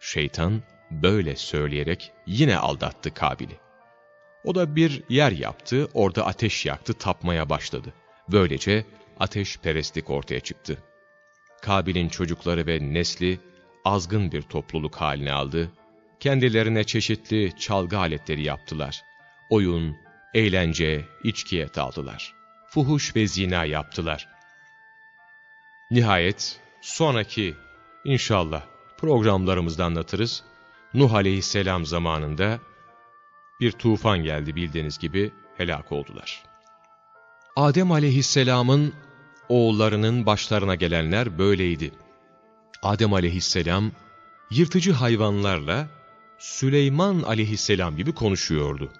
Şeytan böyle söyleyerek yine aldattı Kabil'i. O da bir yer yaptı, orada ateş yaktı, tapmaya başladı. Böylece ateş perestlik ortaya çıktı. Kabil'in çocukları ve nesli azgın bir topluluk haline aldı. Kendilerine çeşitli çalgı aletleri yaptılar. Oyun, eğlence, içkiye daldılar. fuhuş ve zina yaptılar. Nihayet sonraki inşallah programlarımızda anlatırız. Nuh aleyhisselam zamanında bir tufan geldi bildiğiniz gibi helak oldular. Adem aleyhisselamın oğullarının başlarına gelenler böyleydi. Adem aleyhisselam yırtıcı hayvanlarla Süleyman aleyhisselam gibi konuşuyordu.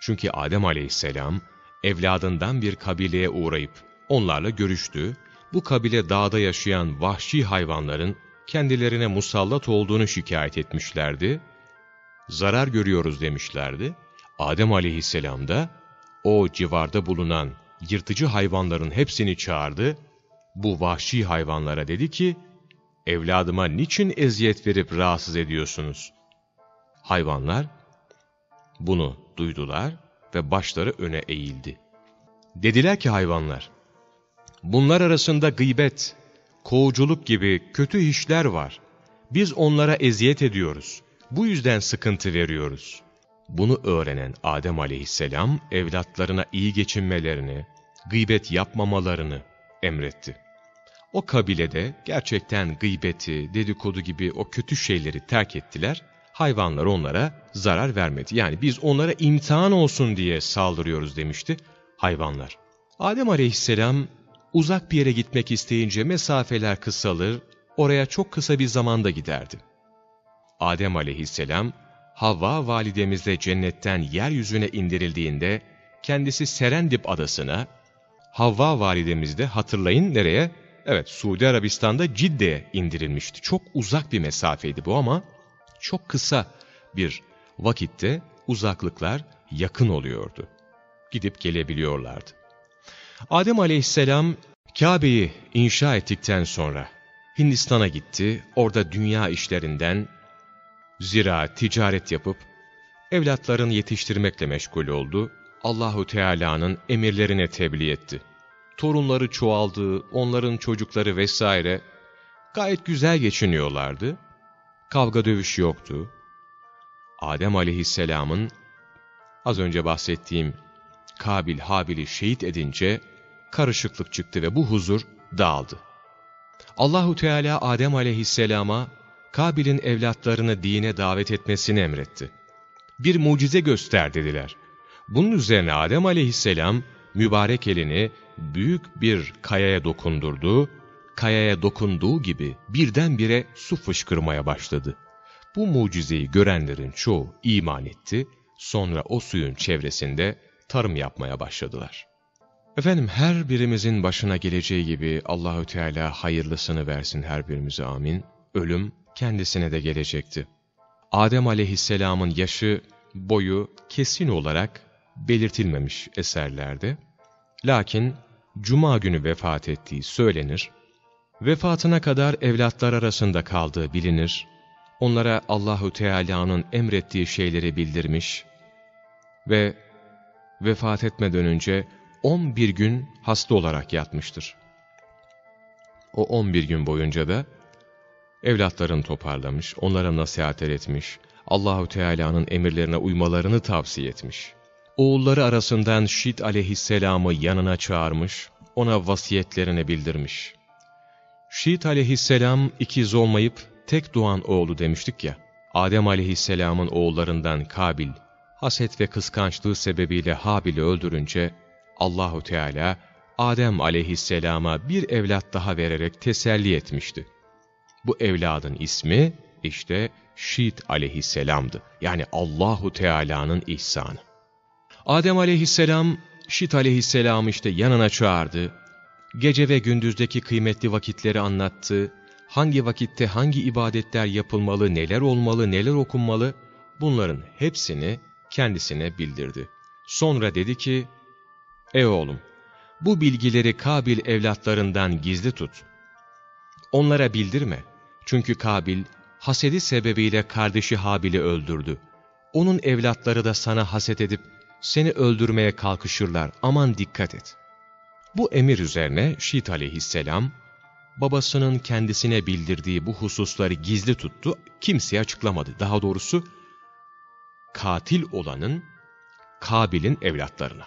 Çünkü Adem aleyhisselam evladından bir kabileye uğrayıp onlarla görüştü. Bu kabile dağda yaşayan vahşi hayvanların kendilerine musallat olduğunu şikayet etmişlerdi. Zarar görüyoruz demişlerdi. Adem aleyhisselam da o civarda bulunan yırtıcı hayvanların hepsini çağırdı. Bu vahşi hayvanlara dedi ki, evladıma niçin eziyet verip rahatsız ediyorsunuz? Hayvanlar bunu duydular ve başları öne eğildi. Dediler ki hayvanlar, bunlar arasında gıybet, kovuculuk gibi kötü işler var. Biz onlara eziyet ediyoruz. Bu yüzden sıkıntı veriyoruz. Bunu öğrenen Adem aleyhisselam evlatlarına iyi geçinmelerini, gıybet yapmamalarını emretti. O kabilede gerçekten gıybeti, dedikodu gibi o kötü şeyleri terk ettiler. Hayvanlar onlara zarar vermedi. Yani biz onlara imtihan olsun diye saldırıyoruz demişti hayvanlar. Adem aleyhisselam uzak bir yere gitmek isteyince mesafeler kısalır, oraya çok kısa bir zamanda giderdi. Adem aleyhisselam, Havva validemizle cennetten yeryüzüne indirildiğinde, kendisi Serendip adasına, Havva validemiz de hatırlayın nereye? Evet, Suudi Arabistan'da Cidde'ye indirilmişti. Çok uzak bir mesafeydi bu ama çok kısa bir vakitte uzaklıklar yakın oluyordu. Gidip gelebiliyorlardı. Adem aleyhisselam Kabe'yi inşa ettikten sonra Hindistan'a gitti. Orada dünya işlerinden zira ticaret yapıp evlatlarını yetiştirmekle meşgul oldu. Allahu Teala'nın emirlerine tebliğ etti. Torunları çoğaldı, onların çocukları vesaire gayet güzel geçiniyorlardı. Kavga dövüş yoktu. Adem aleyhisselamın az önce bahsettiğim Kabil Habil'i şehit edince karışıklık çıktı ve bu huzur dağıldı. Allahu Teala Adem aleyhisselama Kabil'in evlatlarını dine davet etmesini emretti. Bir mucize göster dediler. Bunun üzerine Adem aleyhisselam mübarek elini büyük bir kayaya dokundurdu. Kayaya dokunduğu gibi birdenbire su fışkırmaya başladı. Bu mucizeyi görenlerin çoğu iman etti. Sonra o suyun çevresinde tarım yapmaya başladılar. Efendim her birimizin başına geleceği gibi Allahü Teala hayırlısını versin her birimize amin. Ölüm kendisine de gelecekti. Adem aleyhisselamın yaşı, boyu kesin olarak belirtilmemiş eserlerde. Lakin cuma günü vefat ettiği söylenir. Vefatına kadar evlatlar arasında kaldığı bilinir. Onlara Allahü Teala'nın emrettiği şeyleri bildirmiş ve vefat etmeden önce 11 gün hasta olarak yatmıştır. O 11 gün boyunca da evlatlarını toparlamış, onlara nasihatler etmiş, Allahu Teala'nın emirlerine uymalarını tavsiye etmiş. Oğulları arasından Şit aleyhisselamı yanına çağırmış, ona vasiyetlerini bildirmiş. Şit aleyhisselam ikiz olmayıp tek doğan oğlu demiştik ya, Adem aleyhisselamın oğullarından Kabil, haset ve kıskançlığı sebebiyle Habil'i öldürünce, Allahu Teala Adem aleyhisselama bir evlat daha vererek teselli etmişti. Bu evladın ismi işte Şit aleyhisselamdı. Yani Allahu Teala'nın ihsanı. Adem aleyhisselam Şit aleyhisselamı işte yanına çağırdı. Gece ve gündüzdeki kıymetli vakitleri anlattı. Hangi vakitte hangi ibadetler yapılmalı, neler olmalı, neler okunmalı bunların hepsini kendisine bildirdi. Sonra dedi ki, Ey oğlum, bu bilgileri Kabil evlatlarından gizli tut. Onlara bildirme. Çünkü Kabil, hasedi sebebiyle kardeşi Habil'i öldürdü. Onun evlatları da sana haset edip seni öldürmeye kalkışırlar. Aman dikkat et. Bu emir üzerine Şit aleyhisselam, babasının kendisine bildirdiği bu hususları gizli tuttu, kimseye açıklamadı. Daha doğrusu, katil olanın Kabil'in evlatlarına.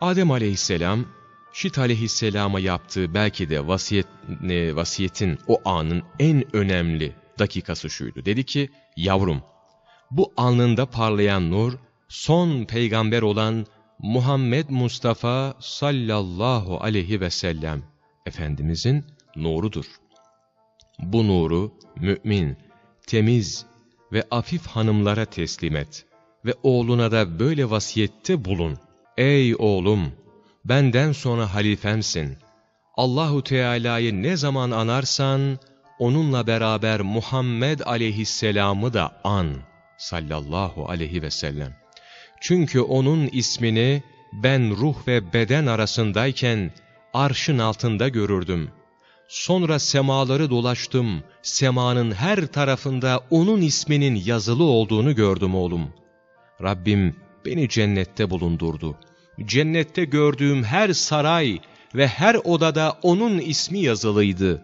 Adem aleyhisselam, Şit aleyhisselama yaptığı belki de vasiyet, vasiyetin o anın en önemli dakikası şuydu. Dedi ki, yavrum, bu alnında parlayan nur, son peygamber olan Muhammed Mustafa sallallahu aleyhi ve sellem Efendimizin nurudur. Bu nuru mümin, temiz ve afif hanımlara teslim et ve oğluna da böyle vasiyette bulun. Ey oğlum! Benden sonra halifemsin. Allahu Teala'yı ne zaman anarsan, onunla beraber Muhammed aleyhisselamı da an sallallahu aleyhi ve sellem. Çünkü onun ismini ben ruh ve beden arasındayken arşın altında görürdüm. Sonra semaları dolaştım, semanın her tarafında onun isminin yazılı olduğunu gördüm oğlum. Rabbim beni cennette bulundurdu. Cennette gördüğüm her saray ve her odada onun ismi yazılıydı.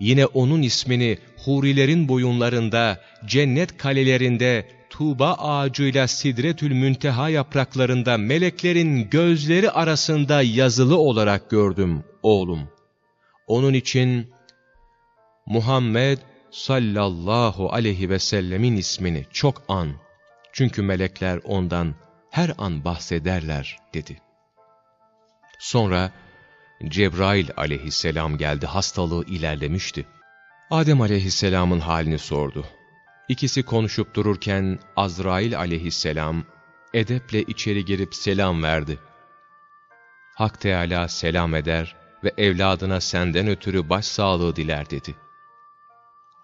Yine onun ismini hurilerin boyunlarında, cennet kalelerinde, Tuğba ağacıyla Sidretül Münteha yapraklarında meleklerin gözleri arasında yazılı olarak gördüm oğlum. Onun için Muhammed sallallahu aleyhi ve sellemin ismini çok an. Çünkü melekler ondan her an bahsederler dedi. Sonra Cebrail aleyhisselam geldi hastalığı ilerlemişti. Adem aleyhisselamın halini sordu. İkisi konuşup dururken Azrail aleyhisselam edeple içeri girip selam verdi. Hak Teâlâ selam eder ve evladına senden ötürü başsağlığı diler dedi.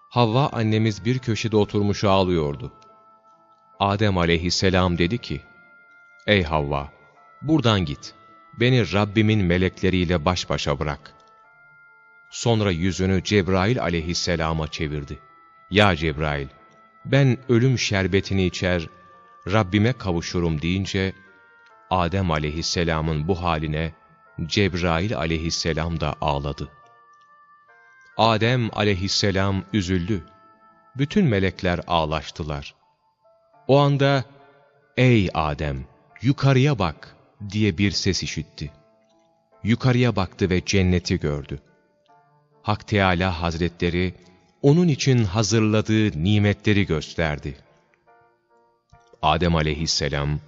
Havva annemiz bir köşede oturmuş ağlıyordu. Adem aleyhisselam dedi ki, Ey Havva, buradan git, beni Rabbimin melekleriyle baş başa bırak. Sonra yüzünü Cebrail aleyhisselama çevirdi. Ya Cebrail, ben ölüm şerbetini içer, Rabbime kavuşurum deyince, Adem aleyhisselamın bu haline Cebrail aleyhisselam da ağladı. Adem aleyhisselam üzüldü. Bütün melekler ağlaştılar. O anda, ''Ey Adem, yukarıya bak!'' diye bir ses işitti. Yukarıya baktı ve cenneti gördü. Hak Teâlâ Hazretleri, onun için hazırladığı nimetleri gösterdi. Adem aleyhisselam,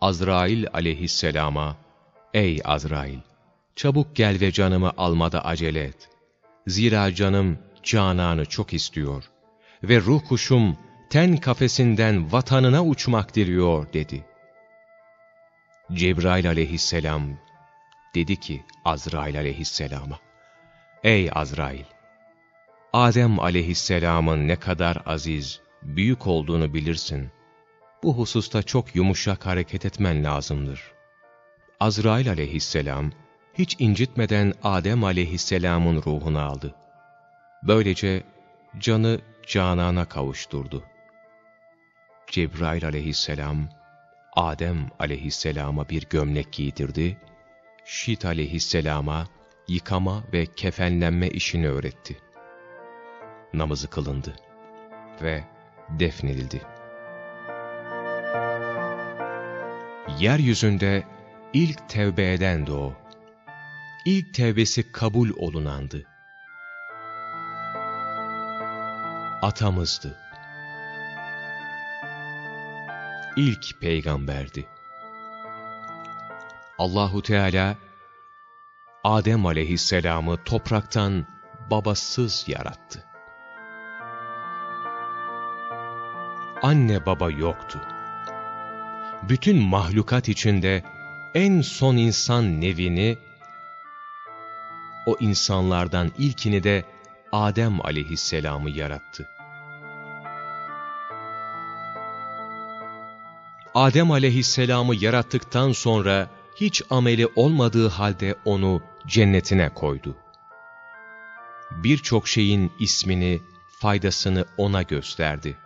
Azrail aleyhisselama, Ey Azrail! Çabuk gel ve canımı almada acele et. Zira canım cananı çok istiyor ve ruh kuşum ten kafesinden vatanına uçmak diliyor dedi. Cebrail aleyhisselam dedi ki Azrail aleyhisselama, Ey Azrail! Adem aleyhisselamın ne kadar aziz, büyük olduğunu bilirsin. Bu hususta çok yumuşak hareket etmen lazımdır. Azrail aleyhisselam, hiç incitmeden Adem aleyhisselamın ruhunu aldı. Böylece canı canana kavuşturdu. Cebrail aleyhisselam, Adem aleyhisselama bir gömlek giydirdi, Şit aleyhisselama yıkama ve kefenlenme işini öğretti. Namazı kılındı ve defnedildi. Yeryüzünde ilk tevbe eden de o. İlk tevbesi kabul olunandı. Atamızdı. İlk peygamberdi. Allahu Teala Adem aleyhisselamı topraktan babasız yarattı. Anne baba yoktu. Bütün mahlukat içinde en son insan nevini, o insanlardan ilkini de Adem aleyhisselamı yarattı. Adem aleyhisselamı yarattıktan sonra hiç ameli olmadığı halde onu cennetine koydu. Birçok şeyin ismini, faydasını ona gösterdi.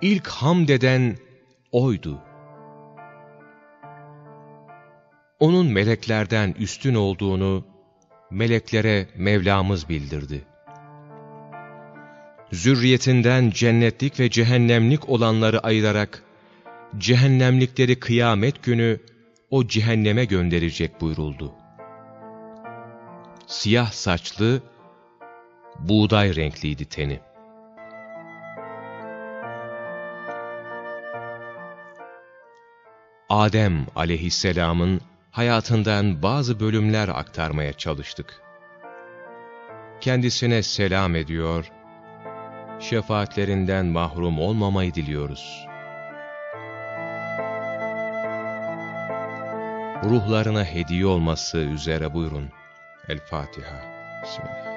İlk hamd eden O'ydu. Onun meleklerden üstün olduğunu meleklere Mevlamız bildirdi. Zürriyetinden cennetlik ve cehennemlik olanları ayırarak, cehennemlikleri kıyamet günü o cehenneme gönderecek buyuruldu. Siyah saçlı, buğday renkliydi teni. Adem aleyhisselamın hayatından bazı bölümler aktarmaya çalıştık. Kendisine selam ediyor, şefaatlerinden mahrum olmamayı diliyoruz. Ruhlarına hediye olması üzere buyurun. El Fatiha. Bismillah.